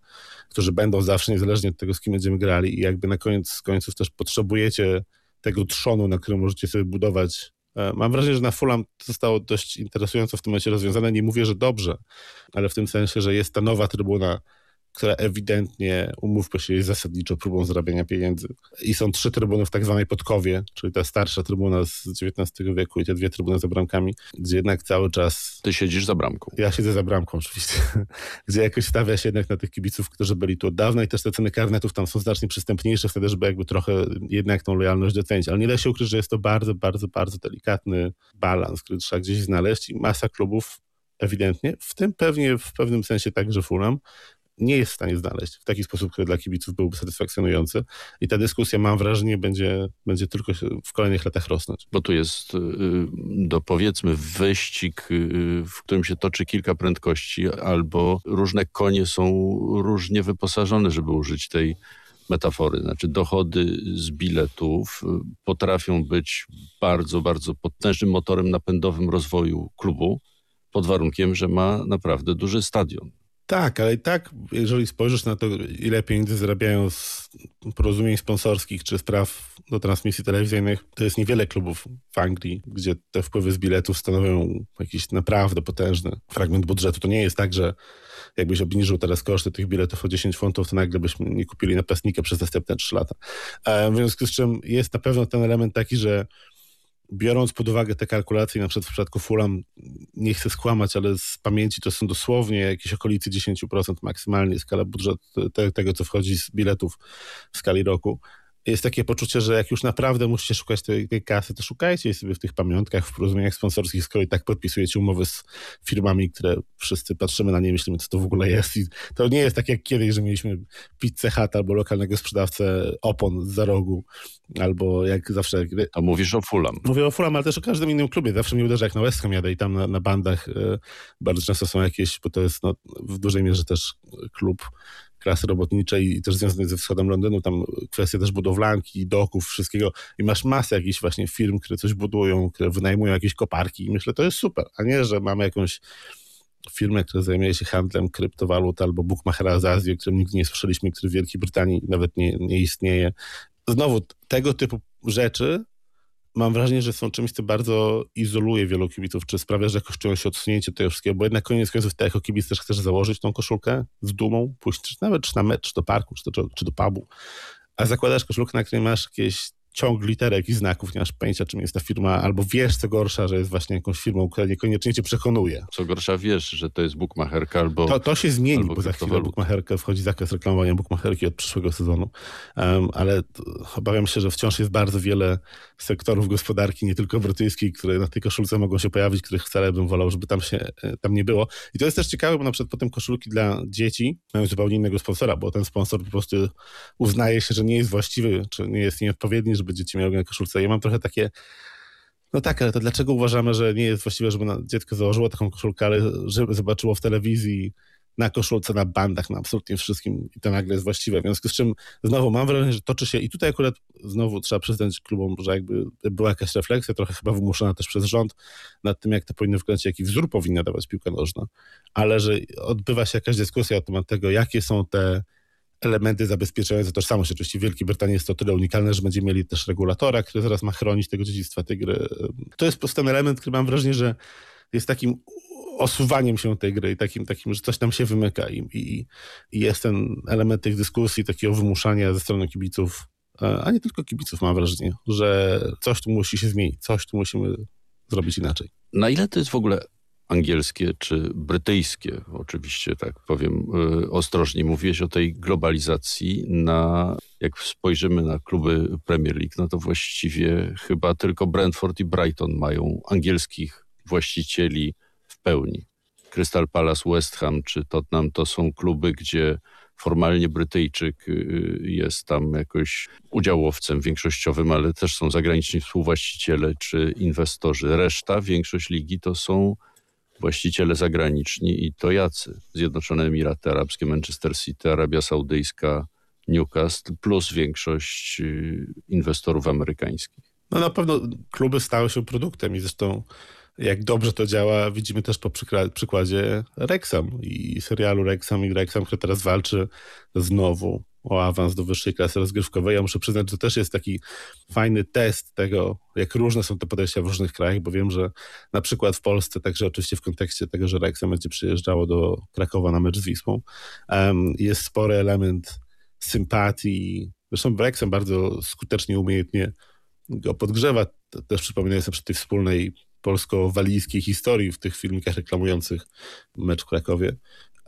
którzy będą zawsze, niezależnie od tego, z kim będziemy grali i jakby na koniec końców też potrzebujecie tego trzonu, na którym możecie sobie budować E, mam wrażenie, że na Fulham zostało dość interesująco w tym momencie rozwiązane. Nie mówię, że dobrze, ale w tym sensie, że jest ta nowa trybuna która ewidentnie, umówmy się, jest zasadniczo próbą zarabiania pieniędzy. I są trzy trybuny w tak zwanej Podkowie, czyli ta starsza trybuna z XIX wieku i te dwie trybuny za bramkami, gdzie jednak cały czas... Ty siedzisz za bramką. Ja siedzę za bramką oczywiście. gdzie jakoś stawia się jednak na tych kibiców, którzy byli tu od dawna i też te ceny karnetów tam są znacznie przystępniejsze wtedy, żeby jakby trochę jednak tą lojalność docenić. Ale nie da się ukryć, że jest to bardzo, bardzo, bardzo delikatny balans, który trzeba gdzieś znaleźć i masa klubów ewidentnie, w tym pewnie w pewnym sensie także Fulham, nie jest w stanie znaleźć w taki sposób, który dla kibiców byłby satysfakcjonujący. I ta dyskusja, mam wrażenie, będzie, będzie tylko w kolejnych latach rosnąć. Bo tu jest y, do powiedzmy wyścig, y, w którym się toczy kilka prędkości, albo różne konie są różnie wyposażone, żeby użyć tej metafory. Znaczy dochody z biletów y, potrafią być bardzo, bardzo potężnym motorem napędowym rozwoju klubu, pod warunkiem, że ma naprawdę duży stadion. Tak, ale i tak, jeżeli spojrzysz na to, ile pieniędzy zarabiają z porozumień sponsorskich czy spraw do transmisji telewizyjnych, to jest niewiele klubów w Anglii, gdzie te wpływy z biletów stanowią jakiś naprawdę potężny fragment budżetu. To nie jest tak, że jakbyś obniżył teraz koszty tych biletów o 10 funtów, to nagle byśmy nie kupili napastnika przez następne 3 lata. W związku z czym jest na pewno ten element taki, że biorąc pod uwagę te kalkulacje, na przykład w przypadku Fulham, nie chcę skłamać, ale z pamięci to są dosłownie jakieś okolicy 10% maksymalnie skala budżetu te, tego, co wchodzi z biletów w skali roku jest takie poczucie, że jak już naprawdę musicie szukać tej, tej kasy, to szukajcie sobie w tych pamiątkach, w porozumieniach sponsorskich, skoro i tak podpisujecie umowy z firmami, które wszyscy patrzymy na nie myślimy, co to w ogóle jest. I to nie jest tak jak kiedyś, że mieliśmy pizzę Hut albo lokalnego sprzedawcę opon za rogu, albo jak zawsze... A mówisz o Fulham. Mówię o Fulham, ale też o każdym innym klubie. Zawsze mi uderza, jak na West Ham jadę i tam na, na bandach y, bardzo często są jakieś, bo to jest no, w dużej mierze też klub klasy robotniczej i też związane ze wschodem Londynu, tam kwestie też budowlanki, doków, wszystkiego i masz masę jakichś właśnie firm, które coś budują, które wynajmują jakieś koparki i myślę, to jest super, a nie, że mamy jakąś firmę, która zajmuje się handlem kryptowalut albo bookmachera z Azji, o którym nigdy nie słyszeliśmy, który w Wielkiej Brytanii nawet nie, nie istnieje. Znowu, tego typu rzeczy mam wrażenie, że są czymś, co bardzo izoluje wielu kibiców, czy sprawia, że jakoś czują się odsunięcie tego wszystkiego, bo jednak koniec końców ty jako kibic też chcesz założyć tą koszulkę z dumą, pójść nawet czy na mecz, czy do parku, czy do, czy do pubu, a zakładasz koszulkę, na której masz jakieś ciąg literek i znaków, nie masz pojęcia, czym jest ta firma, albo wiesz, co gorsza, że jest właśnie jakąś firmą, która niekoniecznie cię przekonuje. Co gorsza, wiesz, że to jest bookmacherka albo... To, to się zmieni, bo za chwilę bookmacherkę wchodzi zakres reklamowania bookmacherki od przyszłego sezonu, um, ale obawiam się, że wciąż jest bardzo wiele sektorów gospodarki, nie tylko brytyjskiej, które na tej koszulce mogą się pojawić, których wcale bym wolał, żeby tam się e, tam nie było. I to jest też ciekawe, bo na przykład potem koszulki dla dzieci mają zupełnie innego sponsora, bo ten sponsor po prostu uznaje się, że nie jest właściwy, czy nie jest nieodpowiedni, żeby dzieci miały na koszulce. Ja mam trochę takie no tak, ale to dlaczego uważamy, że nie jest właściwe, żeby dziecko założyło taką koszulkę, ale żeby zobaczyło w telewizji na koszulce, na bandach, na absolutnie wszystkim i to nagle jest właściwe. W związku z czym znowu mam wrażenie, że toczy się i tutaj akurat znowu trzeba przyznać klubom, że jakby była jakaś refleksja, trochę chyba wymuszona też przez rząd nad tym, jak to powinno wyglądać, jaki wzór powinna dawać piłka nożna, ale że odbywa się jakaś dyskusja na temat tego, jakie są te elementy zabezpieczające tożsamość. Oczywiście w Wielkiej Brytanii jest to tyle unikalne, że będziemy mieli też regulatora, który zaraz ma chronić tego dziedzictwa tej gry. To jest po prostu ten element, który mam wrażenie, że jest takim osuwaniem się tej gry i takim, takim że coś tam się wymyka i, i, i jest ten element tych dyskusji, takiego wymuszania ze strony kibiców, e, a nie tylko kibiców mam wrażenie, że coś tu musi się zmienić, coś tu musimy zrobić inaczej. Na ile to jest w ogóle angielskie czy brytyjskie, oczywiście tak powiem y, ostrożnie. Mówiłeś o tej globalizacji. Na, jak spojrzymy na kluby Premier League, no to właściwie chyba tylko Brentford i Brighton mają angielskich właścicieli w pełni. Crystal Palace, West Ham czy Tottenham to są kluby, gdzie formalnie Brytyjczyk y, jest tam jakoś udziałowcem większościowym, ale też są zagraniczni współwłaściciele czy inwestorzy. Reszta, większość ligi to są właściciele zagraniczni i to jacy? Zjednoczone Emiraty Arabskie, Manchester City, Arabia Saudyjska, Newcastle, plus większość y, inwestorów amerykańskich. No na pewno kluby stały się produktem i zresztą jak dobrze to działa, widzimy też po przykładzie Rexham i serialu Rexham i Rexham, który teraz walczy znowu o awans do wyższej klasy rozgrywkowej. Ja muszę przyznać, że to też jest taki fajny test tego, jak różne są te podejścia w różnych krajach, bo wiem, że na przykład w Polsce, także oczywiście w kontekście tego, że Rexham będzie przyjeżdżało do Krakowa na mecz z Wisłą, jest spory element sympatii. Zresztą Wrexham bardzo skutecznie, umiejętnie go podgrzewa. Też przypominaję sobie przy tej wspólnej polsko-walijskiej historii w tych filmikach reklamujących mecz w Krakowie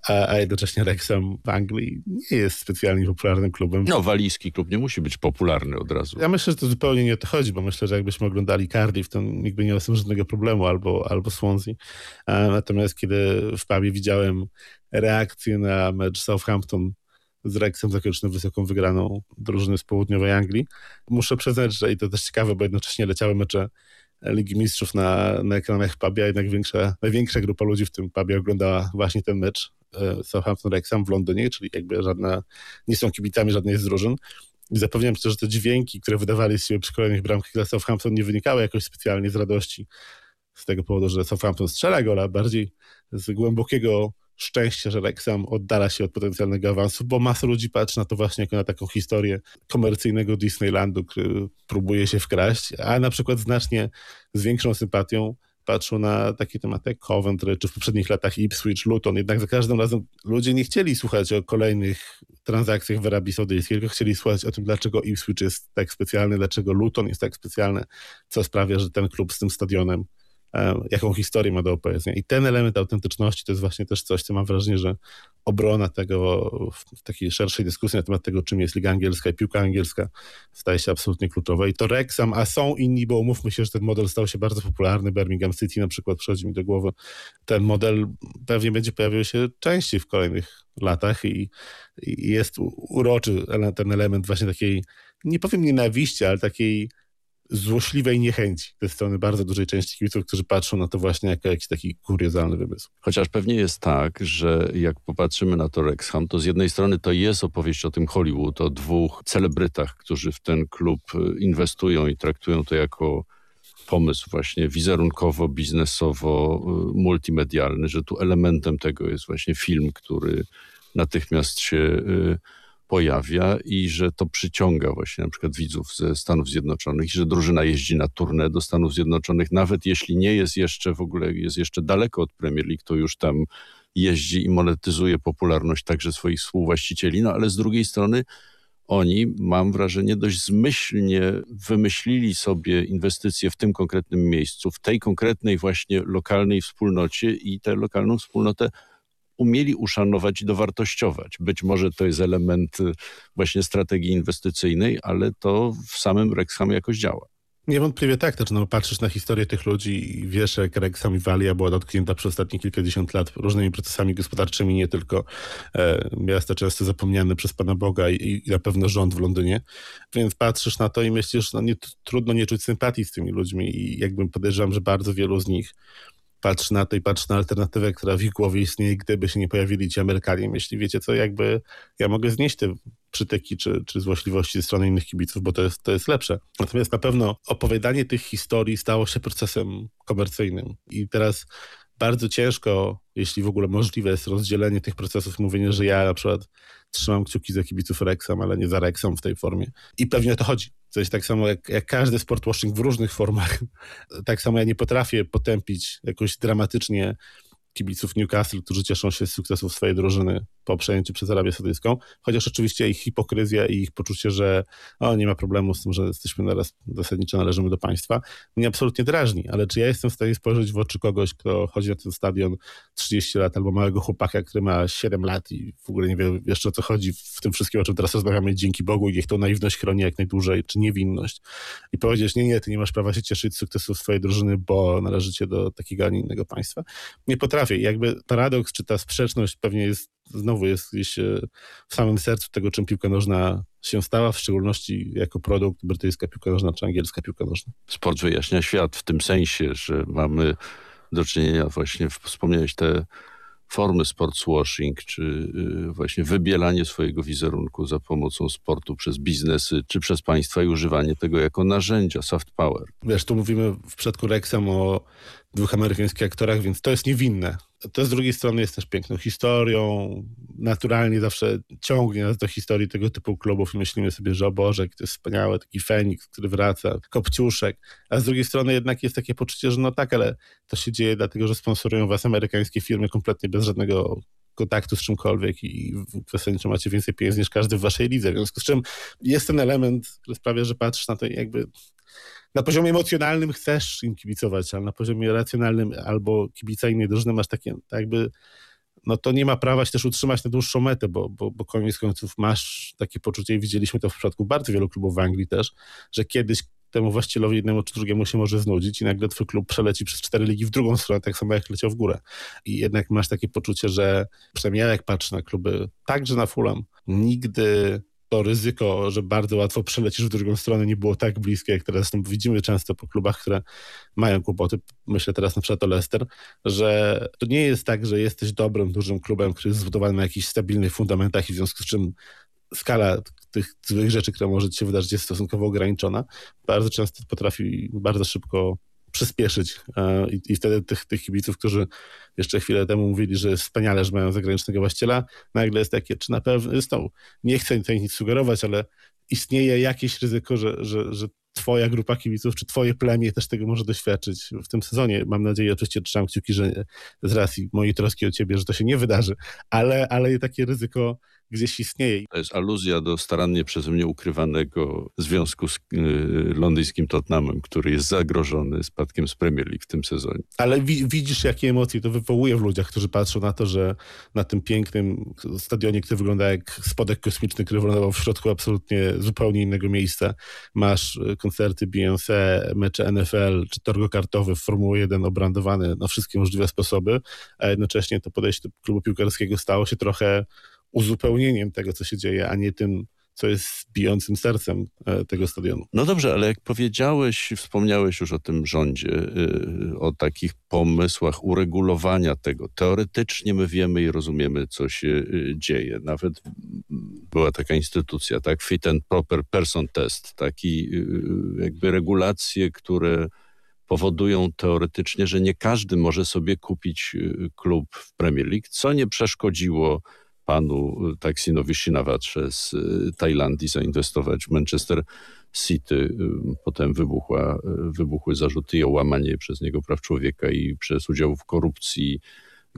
a, a jednocześnie Wrexham w Anglii nie jest specjalnie popularnym klubem. No, walijski klub nie musi być popularny od razu. Ja myślę, że to zupełnie nie o to chodzi, bo myślę, że jakbyśmy oglądali Cardiff, to nikt by nie miał żadnego problemu, albo, albo Swansea. Natomiast kiedy w pubie widziałem reakcję na mecz Southampton z Rexem zakończony wysoką wygraną drużyny z południowej Anglii. Muszę przyznać, że i to też ciekawe, bo jednocześnie leciały mecze Ligi Mistrzów na, na ekranach pubia, jednak większa, największa grupa ludzi w tym pubie oglądała właśnie ten mecz e, Southampton Wrexham w Londynie, czyli jakby żadna, nie są kibicami żadnej z drużyn. I zapewniam się, że te dźwięki, które wydawali z siebie przy kolejnych bramkach dla Southampton nie wynikały jakoś specjalnie z radości z tego powodu, że Southampton strzela gola, bardziej z głębokiego szczęście, że Wrexham oddala się od potencjalnego awansu, bo masa ludzi patrzy na to właśnie jako na taką historię komercyjnego Disneylandu, który próbuje się wkraść, a na przykład znacznie z większą sympatią patrzą na takie tematy jak Coventry, czy w poprzednich latach Ipswich, Luton. Jednak za każdym razem ludzie nie chcieli słuchać o kolejnych transakcjach w Arabii Saudyjskiej, tylko chcieli słuchać o tym, dlaczego Ipswich jest tak specjalny, dlaczego Luton jest tak specjalny, co sprawia, że ten klub z tym stadionem jaką historię ma do opowiedzenia. I ten element autentyczności to jest właśnie też coś, co mam wrażenie, że obrona tego w takiej szerszej dyskusji na temat tego, czym jest Liga Angielska i piłka angielska staje się absolutnie kluczowa. I to Wrexham, a są inni, bo umówmy się, że ten model stał się bardzo popularny. Birmingham City na przykład przychodzi mi do głowy. Ten model pewnie będzie pojawiał się częściej w kolejnych latach i, i jest uroczy ten element właśnie takiej, nie powiem nienawiści, ale takiej złośliwej niechęci ze strony bardzo dużej części kibiców, którzy patrzą na to właśnie jako jakiś taki kuriozalny wymysł. Chociaż pewnie jest tak, że jak popatrzymy na to Rexham, to z jednej strony to jest opowieść o tym Hollywood, o dwóch celebrytach, którzy w ten klub e, inwestują i traktują to jako pomysł właśnie wizerunkowo, biznesowo, e, multimedialny, że tu elementem tego jest właśnie film, który natychmiast się e, pojawia i że to przyciąga właśnie na przykład widzów ze Stanów Zjednoczonych że drużyna jeździ na turnę do Stanów Zjednoczonych, nawet jeśli nie jest jeszcze w ogóle, jest jeszcze daleko od Premier League, to już tam jeździ i monetyzuje popularność także swoich współwłaścicieli, no ale z drugiej strony oni, mam wrażenie, dość zmyślnie wymyślili sobie inwestycje w tym konkretnym miejscu, w tej konkretnej właśnie lokalnej wspólnocie i tę lokalną wspólnotę umieli uszanować i dowartościować. Być może to jest element y, właśnie strategii inwestycyjnej, ale to w samym Rexham jakoś działa. Niewątpliwie tak, to znaczy, no, patrzysz na historię tych ludzi i wiesz, jak Rexham i Walia była dotknięta przez ostatnie kilkadziesiąt lat różnymi procesami gospodarczymi, nie tylko e, miasta często zapomniane przez Pana Boga i, i, na pewno rząd w Londynie. Więc patrzysz na to i myślisz, no nie, trudno nie czuć sympatii z tymi ludźmi i jakbym podejrzewam, że bardzo wielu z nich patrzy na to i patrzy na alternatywę, która w ich głowie istnieje, gdyby się nie pojawili ci Amerykanie. Myśli, wiecie co, jakby ja mogę znieść te przytyki czy, czy złośliwości ze strony innych kibiców, bo to jest, to jest lepsze. Natomiast na pewno opowiadanie tych historii stało się procesem komercyjnym i teraz bardzo ciężko, jeśli w ogóle możliwe jest rozdzielenie tych procesów mówienie, że ja na przykład trzymam kciuki za kibiców Rexham, ale nie za Rexham w tej formie. I pewnie o to chodzi. Jest tak samo jak, jak każdy sportwashing w różnych formach. Tak samo ja nie potrafię potępić jakoś dramatycznie kibiców Newcastle, którzy cieszą się z sukcesów swojej drużyny po przejęciu przez Arabię Saudyjską, chociaż oczywiście ich hipokryzja i ich poczucie, że o, nie ma problemu z tym, że jesteśmy naraz zasadniczo należymy do państwa, mnie absolutnie drażni, ale czy ja jestem w stanie spojrzeć w oczy kogoś, kto chodzi na ten stadion 30 lat, albo małego chłopaka, który ma 7 lat i w ogóle nie wie jeszcze o co chodzi w tym wszystkim, o czym teraz rozmawiamy, dzięki Bogu i niech tą naiwność chroni jak najdłużej, czy niewinność i powiedzieć, nie, nie, ty nie masz prawa się cieszyć z sukcesów swojej drużyny, bo należycie do takiego, a nie innego państwa. Nie potrafię. Jakby paradoks, czy ta sprzeczność pewnie jest znowu jest gdzieś e, w samym sercu tego, czym piłka nożna się stała, w szczególności jako produkt brytyjska piłka nożna czy angielska piłka nożna. Sport wyjaśnia świat w tym sensie, że mamy do czynienia właśnie, wspomniałeś te formy sportswashing, czy y, właśnie wybielanie swojego wizerunku za pomocą sportu przez biznesy, czy przez państwa i używanie tego jako narzędzia, soft power. Wiesz, tu mówimy w przypadku Rexham o dwóch amerykańskich aktorach, więc to jest niewinne. To z drugiej strony jest też piękną historią. Naturalnie zawsze ciągnie nas do historii tego typu klubów i myślimy sobie, że o Boże, to jest wspaniały taki Feniks, który wraca, Kopciuszek. A z drugiej strony jednak jest takie poczucie, że no tak, ale to się dzieje dlatego, że sponsorują was amerykańskie firmy kompletnie bez żadnego kontaktu z czymkolwiek i zasadniczo macie więcej pieniędzy niż każdy w waszej lidze. W związku z czym jest ten element, który sprawia, że patrzysz na to jakby na poziomie emocjonalnym chcesz im kibicować, ale na poziomie racjonalnym albo kibica innej drużyny masz takie tak jakby no to nie ma prawa się też utrzymać na dłuższą metę, bo, bo, bo koniec końców masz takie poczucie i widzieliśmy to w przypadku bardzo wielu klubów w Anglii też, że kiedyś temu właścicielowi jednemu czy drugiemu się może znudzić i nagle twój klub przeleci przez cztery ligi w drugą stronę, tak samo jak leciał w górę. I jednak masz takie poczucie, że przynajmniej ja jak patrzę na kluby, także na Fulham, nigdy to ryzyko, że bardzo łatwo przelecisz w drugą stronę, nie było tak bliskie, jak teraz no, widzimy często po klubach, które mają kłopoty. Myślę teraz na przykład o Leicester, że to nie jest tak, że jesteś dobrym, dużym klubem, który jest zbudowany na jakichś stabilnych fundamentach i w związku z czym skala tych złych rzeczy, które może się wydarzyć, jest stosunkowo ograniczona. Bardzo często potrafi bardzo szybko przyspieszyć e, i, i wtedy tych, tych kibiców, którzy jeszcze chwilę temu mówili, że jest wspaniale, że mają zagranicznego właściciela, nagle jest takie, czy na pewno, zresztą nie chcę tutaj nic sugerować, ale istnieje jakieś ryzyko, że, że, że twoja grupa kibiców, czy twoje plemię też tego może doświadczyć w tym sezonie. Mam nadzieję, oczywiście trzymam kciuki, że z racji mojej troski o ciebie, że to się nie wydarzy, ale, ale takie ryzyko gdzieś istnieje. To jest aluzja do starannie przeze mnie ukrywanego związku z y, londyńskim Tottenhamem, który jest zagrożony spadkiem z Premier League w tym sezonie. Ale wi widzisz, jakie emocje to wywołuje w ludziach, którzy patrzą na to, że na tym pięknym stadionie, który wygląda jak spodek kosmiczny, który wylądował w środku absolutnie zupełnie innego miejsca, masz y, koncerty Beyoncé, mecze NFL czy torgo kartowy w Formuły 1 obrandowane na wszystkie możliwe sposoby, a jednocześnie to podejście do klubu piłkarskiego stało się trochę uzupełnieniem tego, co się dzieje, a nie tym, co jest bijącym sercem e, tego stadionu. No dobrze, ale jak powiedziałeś, wspomniałeś już o tym rządzie, y, o takich pomysłach uregulowania tego. Teoretycznie my wiemy i rozumiemy, co się y, dzieje. Nawet była taka instytucja, tak, Fit and Proper Person Test, taki jakby regulacje, które powodują teoretycznie, że nie każdy może sobie kupić klub w Premier League, co nie przeszkodziło panu Taksinowi Shinawatre z y, Tajlandii zainwestować w Manchester City. Y, potem wybuchła, y, wybuchły zarzuty o łamanie przez niego praw człowieka i przez udział w korupcji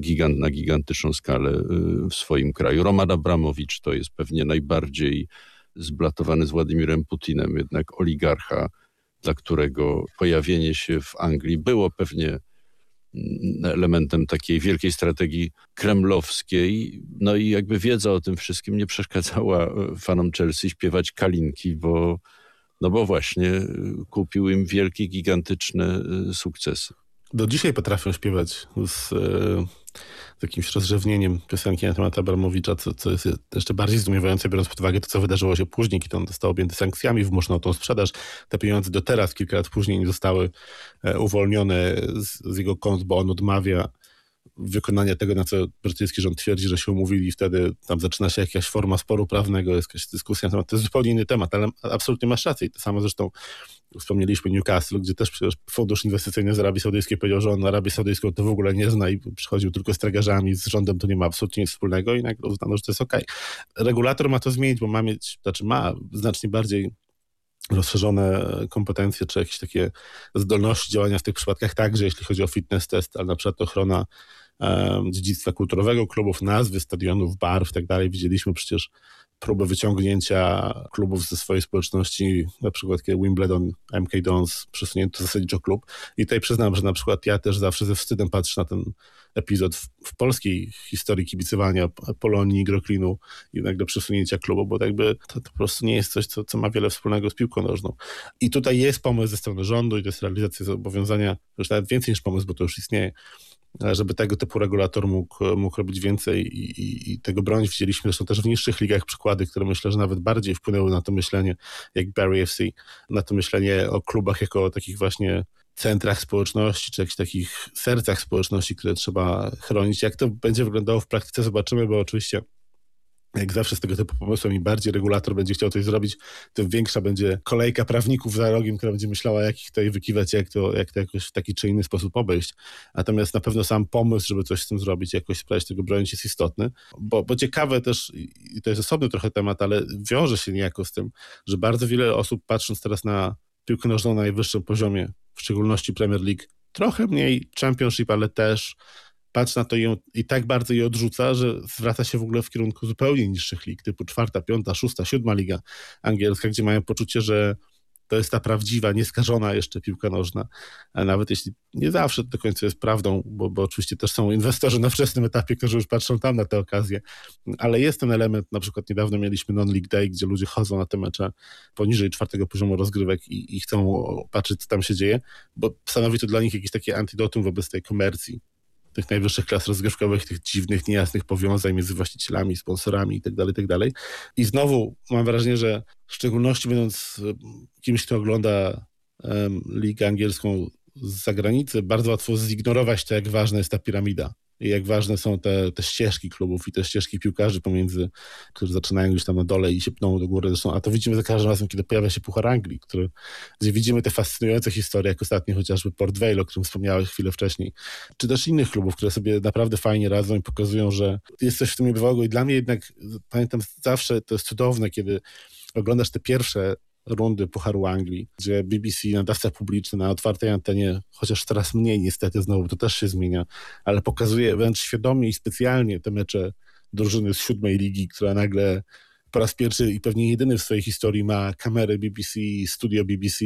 gigant na gigantyczną skalę w swoim kraju. Roman Abramowicz to jest pewnie najbardziej zblatowany z Władimirem Putinem, jednak oligarcha, dla którego pojawienie się w Anglii było pewnie elementem takiej wielkiej strategii kremlowskiej. No i jakby wiedza o tym wszystkim nie przeszkadzała e, fanom Chelsea śpiewać kalinki, bo, no bo właśnie e, kupił im wielkie, gigantyczne e, sukcesy. Do dzisiaj potrafią śpiewać z z jakimś rozrzewnieniem piosenki na temat Abramowicza, co, co jest jeszcze bardziej zdumiewające, biorąc pod uwagę to, co wydarzyło się później, kiedy on został objęty sankcjami, wymuszono tą sprzedaż. Te pieniądze do teraz, kilka lat później, nie zostały e, uwolnione z, z jego kont, bo on odmawia wykonania tego, na co brytyjski rząd twierdzi, że się umówili, wtedy tam zaczyna się jakaś forma sporu prawnego, jest jakaś dyskusja na temat. To jest zupełnie inny temat, ale absolutnie masz rację. To samo zresztą wspomnieliśmy Newcastle, gdzie też przecież fundusz inwestycyjny z Arabii Saudyjskiej powiedział, że on Arabię Saudyjską to w ogóle nie zna i przychodził tylko z tragarzami, z rządem to nie ma absolutnie nic wspólnego i nagle uznano, że to jest ok. Regulator ma to zmienić, bo ma mieć, znaczy ma znacznie bardziej rozszerzone kompetencje, czy jakieś takie zdolności działania w tych przypadkach, także jeśli chodzi o fitness test, ale na przykład ochrona dziedzictwa kulturowego klubów, nazwy stadionów, barw i tak. Widzieliśmy przecież próbę wyciągnięcia klubów ze swojej społeczności, na przykład kiedy Wimbledon, MK Dons przesunięto zasadniczo klub. I tutaj przyznam, że na przykład ja też zawsze ze wstydem patrzę na ten epizod w, w polskiej historii kibicowania Polonii, Groklinu i nagle przesunięcia klubu, bo jakby to, to, po prostu nie jest coś, co, co ma wiele wspólnego z piłką nożną. I tutaj jest pomysł ze strony rządu i to jest realizacja zobowiązania, już nawet więcej niż pomysł, bo to już istnieje, żeby tego typu regulator mógł, mógł robić więcej i, i, i, tego bronić. Widzieliśmy zresztą też w niższych ligach przykłady, które myślę, że nawet bardziej wpłynęły na to myślenie, jak Barry FC, na to myślenie o klubach jako o takich właśnie centrach społeczności, czy jakichś takich sercach społeczności, które trzeba chronić. Jak to będzie wyglądało w praktyce zobaczymy, bo oczywiście jak zawsze z tego typu pomysłem, im bardziej regulator będzie chciał coś zrobić, tym większa będzie kolejka prawników za rogiem, która będzie myślała, jak ich tutaj wykiwać, jak to, jak to jakoś w taki czy inny sposób obejść. Natomiast na pewno sam pomysł, żeby coś z tym zrobić, jakoś sprawdzić tego bronić jest istotny, bo, bo ciekawe też, i to jest osobny trochę temat, ale wiąże się niejako z tym, że bardzo wiele osób patrząc teraz na piłkę nożną na najwyższym poziomie, w szczególności Premier League, trochę mniej Championship, ale też patrzy na to i, i tak bardzo je odrzuca, że zwraca się w ogóle w kierunku zupełnie niższych lig, typu czwarta, piąta, szósta, siódma liga angielska, gdzie mają poczucie, że to jest ta prawdziwa, nieskażona jeszcze piłka nożna. A nawet jeśli nie zawsze do końca jest prawdą, bo, bo oczywiście też są inwestorzy na wczesnym etapie, którzy już patrzą tam na te okazje, ale jest ten element, na przykład niedawno mieliśmy Non-League Day, gdzie ludzie chodzą na te mecze poniżej czwartego poziomu rozgrywek i, i chcą patrzeć, co tam się dzieje, bo stanowi to dla nich jakieś takie antidotum wobec tej komercji tych najwyższych klas rozgrywkowych, tych dziwnych, niejasnych powiązań między właścicielami, sponsorami itd., tak itd. Tak I znowu mam wrażenie, że w szczególności będąc kimś, kto ogląda ligę angielską z zagranicy, bardzo łatwo zignorować to, jak ważna jest ta piramida i jak ważne są te, te ścieżki klubów i te ścieżki piłkarzy pomiędzy, którzy zaczynają gdzieś tam na dole i się pną do góry. Zresztą, a to widzimy za każdym razem, kiedy pojawia się Puchar Anglii, który, gdzie widzimy te fascynujące historie, jak ostatnio chociażby Port Vale, o którym wspomniałeś chwilę wcześniej, czy też innych klubów, które sobie naprawdę fajnie radzą i pokazują, że jest coś w tym niebywałego i dla mnie jednak, pamiętam zawsze, to jest cudowne, kiedy oglądasz te pierwsze rundy Pucharu Anglii, gdzie BBC, nadawca publiczny na otwartej antenie, chociaż coraz mniej niestety znowu, to też się zmienia, ale pokazuje wręcz świadomie i specjalnie te mecze drużyny z siódmej ligi, która nagle po raz pierwszy i pewnie jedyny w swojej historii ma kamery BBC, studio BBC,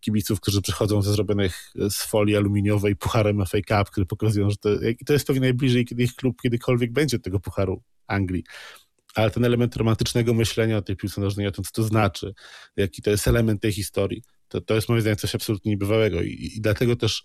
kibiców, którzy przychodzą ze zrobionych z folii aluminiowej pucharem FA Cup, które pokazują, że to, i to jest pewnie najbliżej, kiedy ich klub kiedykolwiek będzie tego pucharu Anglii. Ale ten element romantycznego myślenia o tej piłce nożnej, o tym, co to znaczy, jaki to jest element tej historii, to, to jest moim zdaniem coś absolutnie niebywałego i, i dlatego też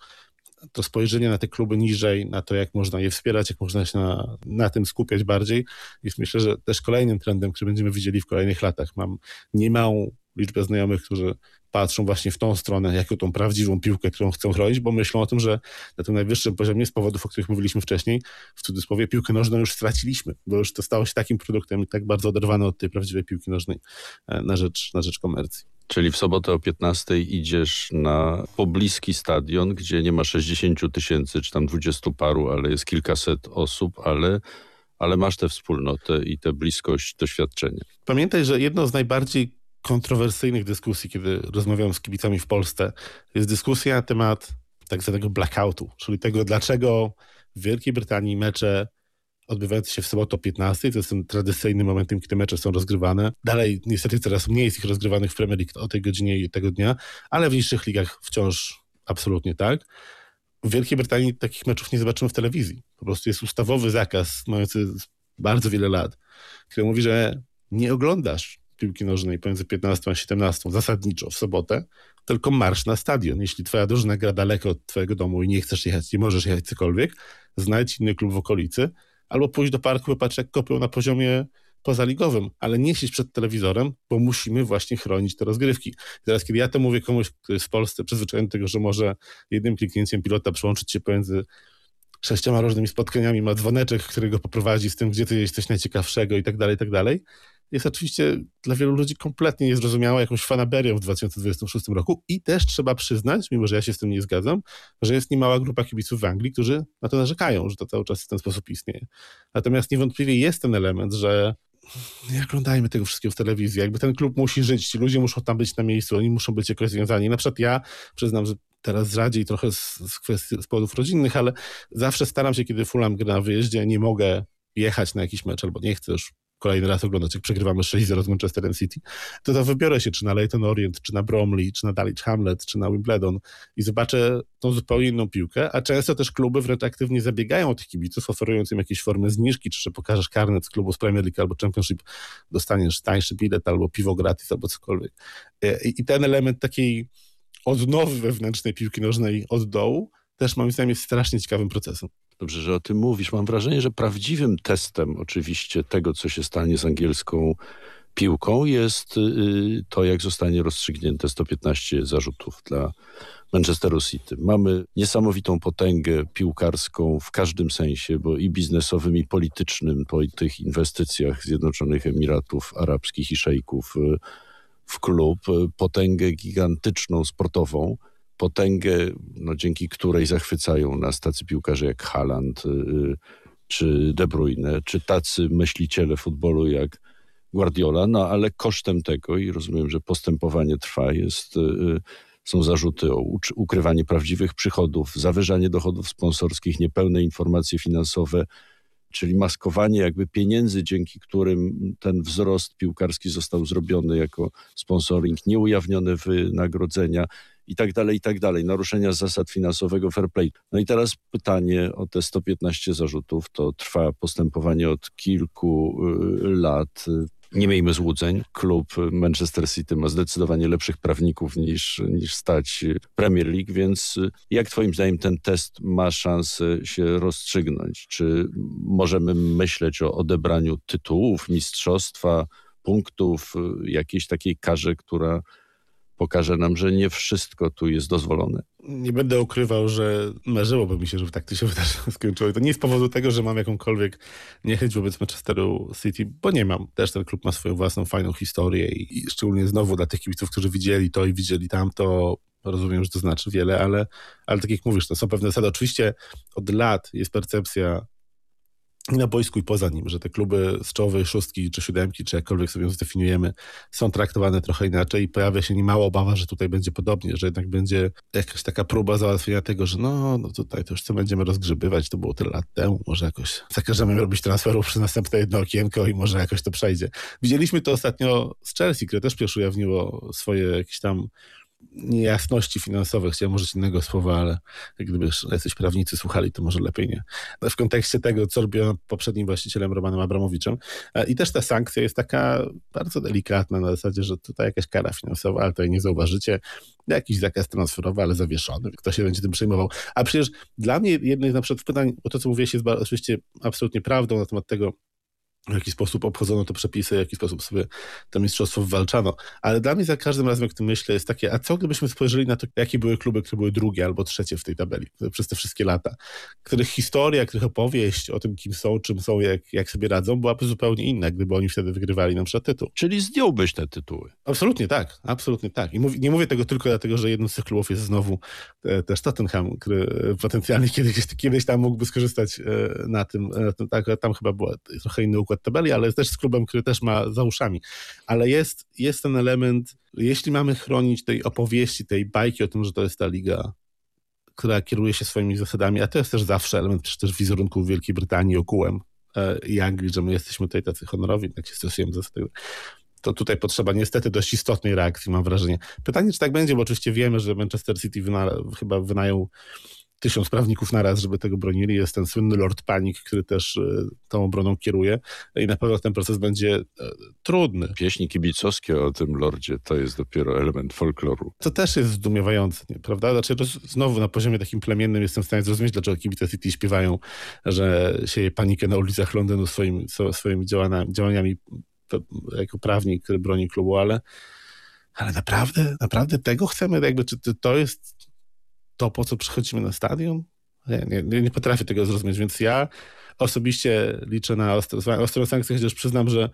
to spojrzenie na te kluby niżej, na to, jak można je wspierać, jak można się na, na tym skupiać bardziej, jest myślę, że też kolejnym trendem, który będziemy widzieli w kolejnych latach. Mam niemałą liczbę znajomych, którzy patrzą właśnie w tą stronę, jako tą prawdziwą piłkę, którą chcą chronić, bo myślą o tym, że na tym najwyższym poziomie z powodów, o których mówiliśmy wcześniej, w cudzysłowie piłkę nożną już straciliśmy, bo już to stało się takim produktem i tak bardzo oderwane od tej prawdziwej piłki nożnej e, na rzecz, na rzecz komercji. Czyli w sobotę o 15 idziesz na pobliski stadion, gdzie nie ma 60 tysięcy czy tam 20 paru, ale jest kilkaset osób, ale, ale masz tę wspólnotę i tę bliskość doświadczenia. Pamiętaj, że jedną z najbardziej kontrowersyjnych dyskusji, kiedy rozmawiam z kibicami w Polsce, jest dyskusja na temat tak zwanego blackoutu, czyli tego, dlaczego w Wielkiej Brytanii mecze odbywające się w sobotę o 15, to jest tym tradycyjnym momentem, kiedy mecze są rozgrywane. Dalej niestety coraz mniej jest ich rozgrywanych w Premier League o tej godzinie i tego dnia, ale w niższych ligach wciąż absolutnie tak. W Wielkiej Brytanii takich meczów nie zobaczymy w telewizji. Po prostu jest ustawowy zakaz mający bardzo wiele lat, który mówi, że nie oglądasz piłki nożnej pomiędzy 15 a 17 zasadniczo w sobotę, tylko marsz na stadion. Jeśli twoja drużyna gra daleko od twojego domu i nie chcesz jechać, nie możesz jechać cokolwiek, znajdź inny klub w okolicy, albo pójść do parku i patrzeć, jak kopią na poziomie pozaligowym, ale nie siedzieć przed telewizorem, bo musimy właśnie chronić te rozgrywki. I teraz, kiedy ja to mówię komuś, kto jest w Polsce przyzwyczajony do tego, że może jednym kliknięciem pilota przełączyć się pomiędzy sześcioma różnymi spotkaniami, ma dzwoneczek, który go poprowadzi z tym, gdzie ty jest coś najciekawszego i tak dalej, i tak dalej, jest oczywiście dla wielu ludzi kompletnie niezrozumiała, jakąś fanaberią w 2026 roku i też trzeba przyznać, mimo że ja się z tym nie zgadzam, że jest niemała grupa kibiców w Anglii, którzy na to narzekają, że to cały czas w ten sposób istnieje. Natomiast niewątpliwie jest ten element, że nie oglądajmy tego wszystkiego w telewizji. Jakby ten klub musi żyć, ci ludzie muszą tam być na miejscu, oni muszą być jakoś związani. Na przykład ja przyznam, że teraz rzadziej trochę z, z kwestii z powodów rodzinnych, ale zawsze staram się, kiedy Fulham gra na wyjeździe, nie mogę jechać na jakiś mecz albo nie chcę już kolejny raz oglądać, jak przegrywamy 6-0 z Manchesterem City, to to wybiorę się czy na Leyton Orient, czy na Bromley, czy na Dulwich Hamlet, czy na Wimbledon i zobaczę tą zupełnie inną piłkę, a często też kluby wręcz aktywnie zabiegają o tych kibiców, oferując im jakieś formy zniżki, czy że pokażesz karnet z klubu z Premier League albo Championship, dostaniesz tańszy bilet albo piwo gratis albo cokolwiek. E, I ten element takiej odnowy wewnętrznej piłki nożnej od dołu też moim zdaniem jest strasznie ciekawym procesem. Dobrze, że o tym mówisz. Mam wrażenie, że prawdziwym testem oczywiście tego, co się stanie z angielską piłką jest y, to, jak zostanie rozstrzygnięte 115 zarzutów dla Manchesteru City. Mamy niesamowitą potęgę piłkarską w każdym sensie, bo i biznesowym, i politycznym po tych inwestycjach Zjednoczonych Emiratów Arabskich i szejków y, w klub, potęgę gigantyczną sportową, potęgę, no, dzięki której zachwycają nas tacy piłkarze jak Haaland y, czy De Bruyne, czy tacy myśliciele futbolu jak Guardiola, no ale kosztem tego, i rozumiem, że postępowanie trwa, jest, y, y, są zarzuty o ukrywanie prawdziwych przychodów, zawyżanie dochodów sponsorskich, niepełne informacje finansowe, czyli maskowanie jakby pieniędzy, dzięki którym ten wzrost piłkarski został zrobiony jako sponsoring, nieujawnione wynagrodzenia i tak dalej, i tak dalej. Naruszenia zasad finansowego fair play. No i teraz pytanie o te 115 zarzutów. To trwa postępowanie od kilku y, lat. Nie miejmy złudzeń. Klub Manchester City ma zdecydowanie lepszych prawników niż, niż stać Premier League, więc jak twoim zdaniem ten test ma szansę się rozstrzygnąć? Czy możemy myśleć o odebraniu tytułów, mistrzostwa, punktów, jakiejś takiej karze, która pokaże nam, że nie wszystko tu jest dozwolone. Nie będę ukrywał, że marzyłoby mi się, żeby tak to się wydarzyło, skończyło. To nie z powodu tego, że mam jakąkolwiek niechęć wobec Manchesteru City, bo nie mam. Też ten klub ma swoją własną fajną historię i, i szczególnie znowu dla tych kibiców, którzy widzieli to i widzieli tamto, rozumiem, że to znaczy wiele, ale, ale tak jak mówisz, to są pewne zasady. Oczywiście od lat jest percepcja i na boisku i poza nim, że te kluby z czołowej szóstki czy siódemki, czy jakkolwiek sobie zdefiniujemy, są traktowane trochę inaczej i pojawia się niemała obawa, że tutaj będzie podobnie, że jednak będzie jakaś taka próba załatwienia tego, że no, no tutaj to już co będziemy rozgrzebywać, to było tyle lat temu, może jakoś zakażemy robić transferów przez następne jedno okienko i może jakoś to przejdzie. Widzieliśmy to ostatnio z Chelsea, które też pierwszy ujawniło swoje jakieś tam niejasności finansowe. Chciałem użyć innego słowa, ale jak gdyby jacyś prawnicy słuchali, to może lepiej nie. W kontekście tego, co robiono poprzednim właścicielem Romanem Abramowiczem. E, I też ta sankcja jest taka bardzo delikatna na zasadzie, że tutaj jakaś kara finansowa, ale jej nie zauważycie. Jakiś zakaz transferowy, ale zawieszony. Kto się będzie tym przejmował? A przecież dla mnie jednym na przykład pytań, bo to, co mówiłeś, jest oczywiście absolutnie prawdą na temat tego, w jaki sposób obchodzono te przepisy, w jaki sposób sobie to mistrzostwo wywalczano. Ale dla mnie za każdym razem, jak tym myślę, jest takie, a co gdybyśmy spojrzeli na to, jakie były kluby, które były drugie albo trzecie w tej tabeli przez te wszystkie lata, których historia, których opowieść o tym, kim są, czym są, jak, jak sobie radzą, byłaby zupełnie inna, gdyby oni wtedy wygrywali na przykład tytuł. Czyli zdjąłbyś te tytuły. Absolutnie tak, absolutnie tak. I mów, nie mówię tego tylko dlatego, że jednym z tych klubów jest znowu e, też Tottenham, który potencjalnie kiedyś, kiedyś tam mógłby skorzystać e, na tym. E, tak, tam chyba była trochę inny układ tabeli, ale też z klubem, który też ma za uszami. Ale jest, jest ten element, jeśli mamy chronić tej opowieści, tej bajki o tym, że to jest ta liga, która kieruje się swoimi zasadami, a to jest też zawsze element przecież wizerunku Wielkiej Brytanii okułem e, i Anglii, że my jesteśmy tutaj tacy honorowi, tak się stosujemy zasady to tutaj potrzeba niestety dość istotnej reakcji, mam wrażenie. Pytanie, czy tak będzie, bo oczywiście wiemy, że Manchester City wyna, chyba wynajął tysiąc prawników naraz, żeby tego bronili. Jest ten słynny Lord Panik, który też e, tą obroną kieruje i na pewno ten proces będzie e, trudny. Pieśni kibicowskie o tym lordzie to jest dopiero element folkloru. To też jest zdumiewające, nie, prawda? Znaczy, znowu na poziomie takim plemiennym jestem w stanie zrozumieć, dlaczego kibice City śpiewają, że sieje panikę na ulicach Londynu swoim, swoimi działaniami, działaniami jako prawnik, który broni klubu, ale ale naprawdę, naprawdę tego chcemy, jakby, czy to jest to, po co przychodzimy na stadion? Nie, nie, nie potrafię tego zrozumieć, więc ja osobiście liczę na ostrą, ostrą sankcję, chociaż przyznam, że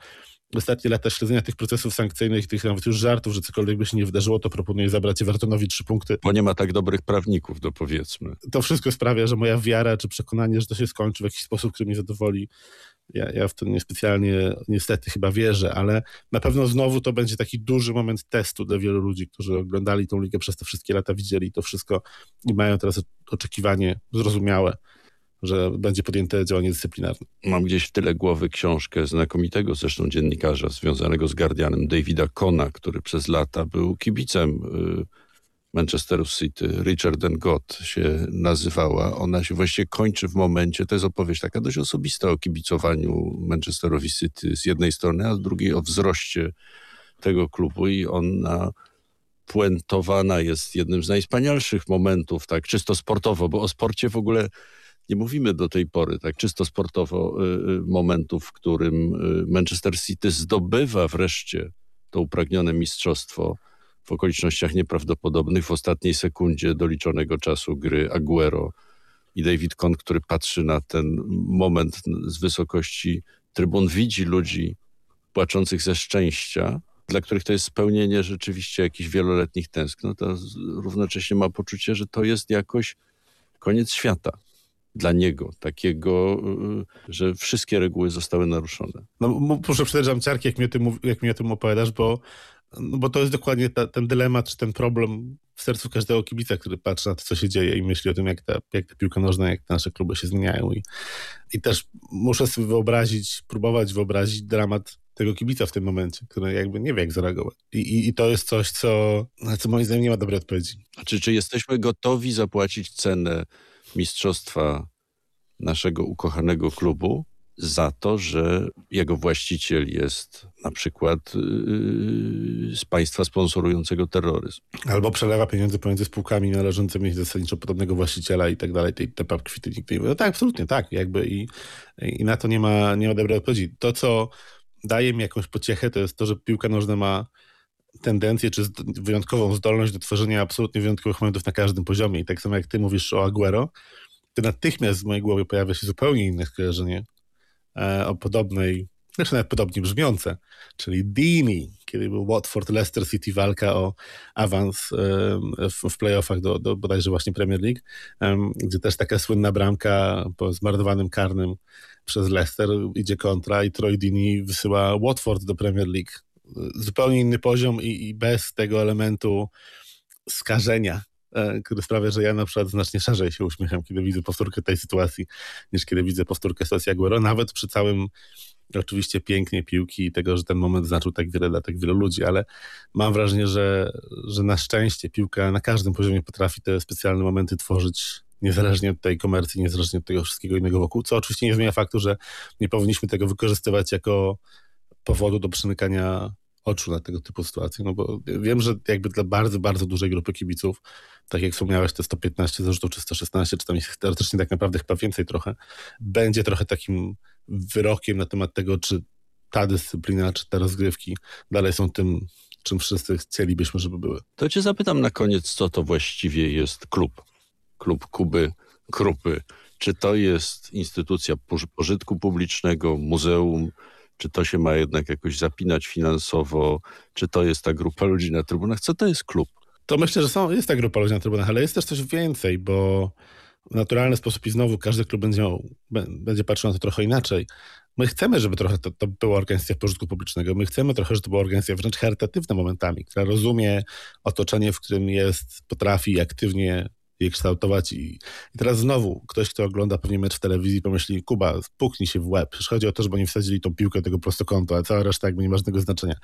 ostatnie lata śledzenia tych procesów sankcyjnych, tych nawet już żartów, że cokolwiek by się nie wydarzyło, to proponuję zabrać Evertonowi trzy punkty. Bo nie ma tak dobrych prawników, to powiedzmy. To wszystko sprawia, że moja wiara czy przekonanie, że to się skończy w jakiś sposób, który mnie zadowoli, ja, ja w to niespecjalnie niestety chyba wierzę, ale na pewno znowu to będzie taki duży moment testu dla wielu ludzi, którzy oglądali tą ligę przez te wszystkie lata, widzieli to wszystko i mają teraz oczekiwanie zrozumiałe, że będzie podjęte działanie dyscyplinarne. Mam gdzieś w tyle głowy książkę znakomitego zresztą dziennikarza związanego z Guardianem, Davida Kona, który przez lata był kibicem y, Manchesteru City, Richard and God się nazywała. Ona się właściwie kończy w momencie, to jest opowieść taka dość osobista o kibicowaniu Manchesterowi City z jednej strony, a z drugiej o wzroście tego klubu i ona puentowana jest jednym z najwspanialszych momentów, tak czysto sportowo, bo o sporcie w ogóle nie mówimy do tej pory, tak czysto sportowo, y, y, momentów, w którym y, Manchester City zdobywa wreszcie to upragnione mistrzostwo w okolicznościach nieprawdopodobnych w ostatniej sekundzie doliczonego czasu gry Aguero i David Kohn, który patrzy na ten moment z wysokości trybun, widzi ludzi płaczących ze szczęścia, dla których to jest spełnienie rzeczywiście jakichś wieloletnich tęsknot, a równocześnie ma poczucie, że to jest jakoś koniec świata dla niego, takiego, y, że wszystkie reguły zostały naruszone. No muszę przyznać, ciarki, jak mi, o tym, jak mi o tym opowiadasz, bo no bo to jest dokładnie ta, ten dylemat, czy ten problem w sercu każdego kibica, który patrzy na to, co się dzieje i myśli o tym, jak ta, jak ta piłka nożna, jak te nasze kluby się zmieniają. I, I też muszę sobie wyobrazić, próbować wyobrazić dramat tego kibica w tym momencie, który jakby nie wie, jak zareagować. I, i, i to jest coś, co, co moim zdaniem nie ma dobrej odpowiedzi. A czy, czy jesteśmy gotowi zapłacić cenę mistrzostwa naszego ukochanego klubu? Za to, że jego właściciel jest na przykład yy, z państwa sponsorującego terroryzm. Albo przelewa pieniądze pomiędzy spółkami należącymi zasadniczo podobnego właściciela i tak dalej, te papki nikt nie No tak, absolutnie tak, jakby i, i na to nie ma, nie ma dobrej odpowiedzi. To, co daje mi jakąś pociechę, to jest to, że piłka nożna ma tendencję, czy wyjątkową zdolność do tworzenia absolutnie wyjątkowych momentów na każdym poziomie. I tak samo jak ty mówisz o Aguero, to natychmiast w mojej głowie pojawia się zupełnie inne skojarzenie o podobnej, zresztą nawet podobnie brzmiące, czyli Dini, kiedy był Watford, Leicester City walka o awans w, w playoffach do, do bodajże właśnie Premier League, gdzie też taka słynna bramka po zmarnowanym karnym przez Leicester idzie kontra i Troy Dini wysyła Watford do Premier League. Zupełnie inny poziom i, i bez tego elementu skażenia E, który sprawia, że ja na przykład znacznie szerzej się uśmiecham, kiedy widzę powtórkę tej sytuacji, niż kiedy widzę powtórkę sytuacji Aguero, nawet przy całym oczywiście pięknie piłki i tego, że ten moment znaczył tak wiele dla tak wielu ludzi, ale mam wrażenie, że, że na szczęście piłka na każdym poziomie potrafi te specjalne momenty tworzyć niezależnie od tej komercji, niezależnie od tego wszystkiego innego wokół, co oczywiście nie zmienia faktu, że nie powinniśmy tego wykorzystywać jako powodu do przymykania oczu na tego typu sytuacje, no bo wiem, że jakby dla bardzo, bardzo dużej grupy kibiców, tak jak wspomniałeś, te 115 zarzutów, czy 116, czy tam jest teoretycznie tak naprawdę chyba więcej trochę, będzie trochę takim wyrokiem na temat tego, czy ta dyscyplina, czy te rozgrywki dalej są tym, czym wszyscy chcielibyśmy, żeby były. To cię zapytam na koniec, co to właściwie jest klub? Klub Kuby, Krupy. Czy to jest instytucja pożytku publicznego, muzeum, czy to się ma jednak jakoś zapinać finansowo? Czy to jest ta grupa ludzi na trybunach? Co to jest klub? To myślę, że są, jest ta grupa ludzi na trybunach, ale jest też coś więcej, bo w naturalny sposób i znowu każdy klub będzie, miał, będzie patrzył na to trochę inaczej. My chcemy, żeby trochę to, to była organizacja pożytku publicznego. My chcemy trochę, żeby to była organizacja wręcz charytatywna momentami, która rozumie otoczenie, w którym jest, potrafi aktywnie je kształtować. I, I, teraz znowu ktoś, kto ogląda pewnie mecz w telewizji, pomyśli, Kuba, puknij się w łeb. Przecież chodzi o to, żeby oni wsadzili tą piłkę tego prostokąta, a cała reszta jakby nie ma żadnego znaczenia.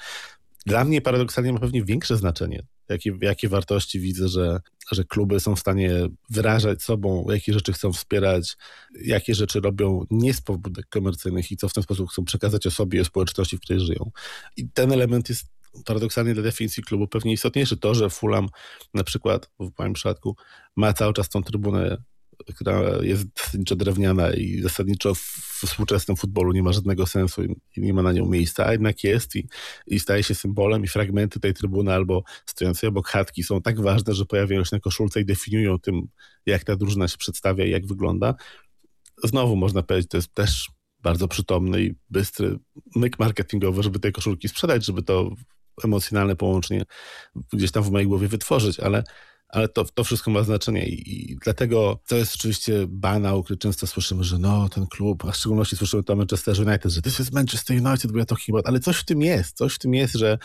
Dla mnie paradoksalnie ma pewnie większe znaczenie, jakie, jakie wartości widzę, że, że kluby są w stanie wyrażać sobą, jakie rzeczy chcą wspierać, jakie rzeczy robią nie z pobudek komercyjnych i co w ten sposób chcą przekazać o sobie o społeczności, w której żyją. I ten element jest paradoksalnie dla definicji klubu pewnie istotniejszy to, że Fulham na przykład w moim przypadku ma cały czas tą trybunę, która jest zasadniczo drewniana i zasadniczo w współczesnym futbolu nie ma żadnego sensu i nie ma na nią miejsca, a jednak jest i, i staje się symbolem i fragmenty tej trybuny albo stojącej obok chatki są tak ważne, że pojawiają się na koszulce i definiują tym, jak ta drużyna się przedstawia i jak wygląda. Znowu można powiedzieć, to jest też bardzo przytomny i bystry myk marketingowy, żeby tej koszulki sprzedać, żeby to emocjonalne połączenie gdzieś tam w mojej głowie wytworzyć, ale, ale to, to wszystko ma znaczenie i, i dlatego to jest oczywiście banał, który często słyszymy, że no, ten klub, a w szczególności słyszymy to Manchester United, że this is Manchester United, we are talking about, ale coś w tym jest, coś w tym jest, że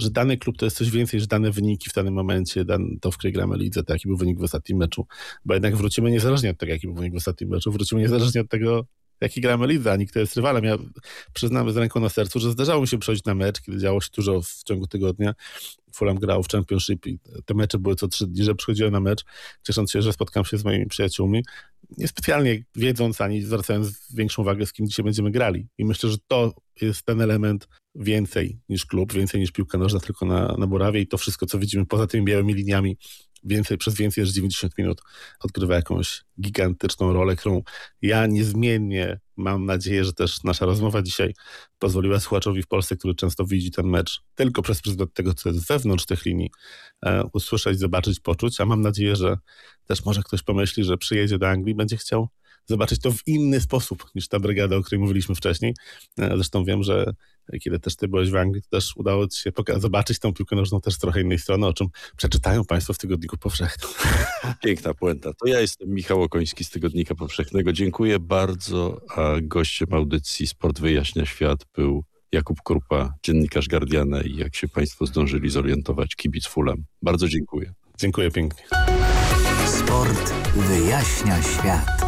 że dany klub to jest coś więcej, że dane wyniki w danym momencie, dan, to w której gramy lidze, to jaki był wynik w ostatnim meczu, bo jednak wrócimy niezależnie od tego, jaki był wynik w ostatnim meczu, wrócimy niezależnie od tego, jaki gramy lidze, ani kto jest rywalem. Ja przyznam z ręką na sercu, że zdarzało mi się przejść na mecz, kiedy działo się dużo w ciągu tygodnia. Fulham grał w Championship i te mecze były co trzy dni, że przychodziłem na mecz, ciesząc się, że spotkam się z moimi przyjaciółmi, niespecjalnie wiedząc ani zwracając większą uwagę, z kim dzisiaj będziemy grali. I myślę, że to jest ten element więcej niż klub, więcej niż piłka nożna tylko na, na Burawie i to wszystko, co widzimy poza tymi białymi liniami więcej, przez więcej niż 90 minut odgrywa jakąś gigantyczną rolę, którą ja niezmiennie mam nadzieję, że też nasza rozmowa dzisiaj pozwoliła słuchaczowi w Polsce, który często widzi ten mecz tylko przez pryzmat tego, co jest wewnątrz tych linii, e, usłyszeć, zobaczyć, poczuć, a mam nadzieję, że też może ktoś pomyśli, że przyjedzie do Anglii, będzie chciał zobaczyć to w inny sposób niż ta brygada, o której mówiliśmy wcześniej. E, zresztą wiem, że kiedy też ty byłeś w Anglii, to też udało ci się zobaczyć tą piłkę nożną też z trochę innej strony, o czym przeczytają Państwo w Tygodniku Powszechnym. Piękna puenta. To ja jestem Michał Okoński z Tygodnika Powszechnego. Dziękuję bardzo, a gościem audycji Sport Wyjaśnia Świat był Jakub Krupa, dziennikarz Guardiana i jak się Państwo zdążyli zorientować, kibic Fulham. Bardzo dziękuję. Dziękuję pięknie. Sport wyjaśnia świat.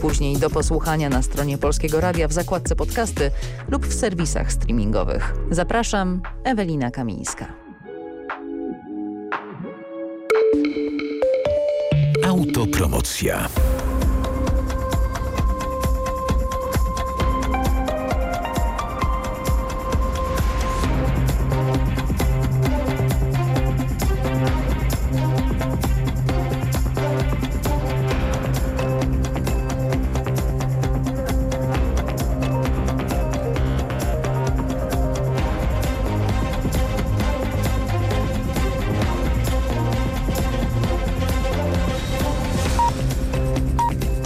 Później do posłuchania na stronie Polskiego Radia w zakładce podcasty lub w serwisach streamingowych. Zapraszam, Ewelina Kamińska. Autopromocja.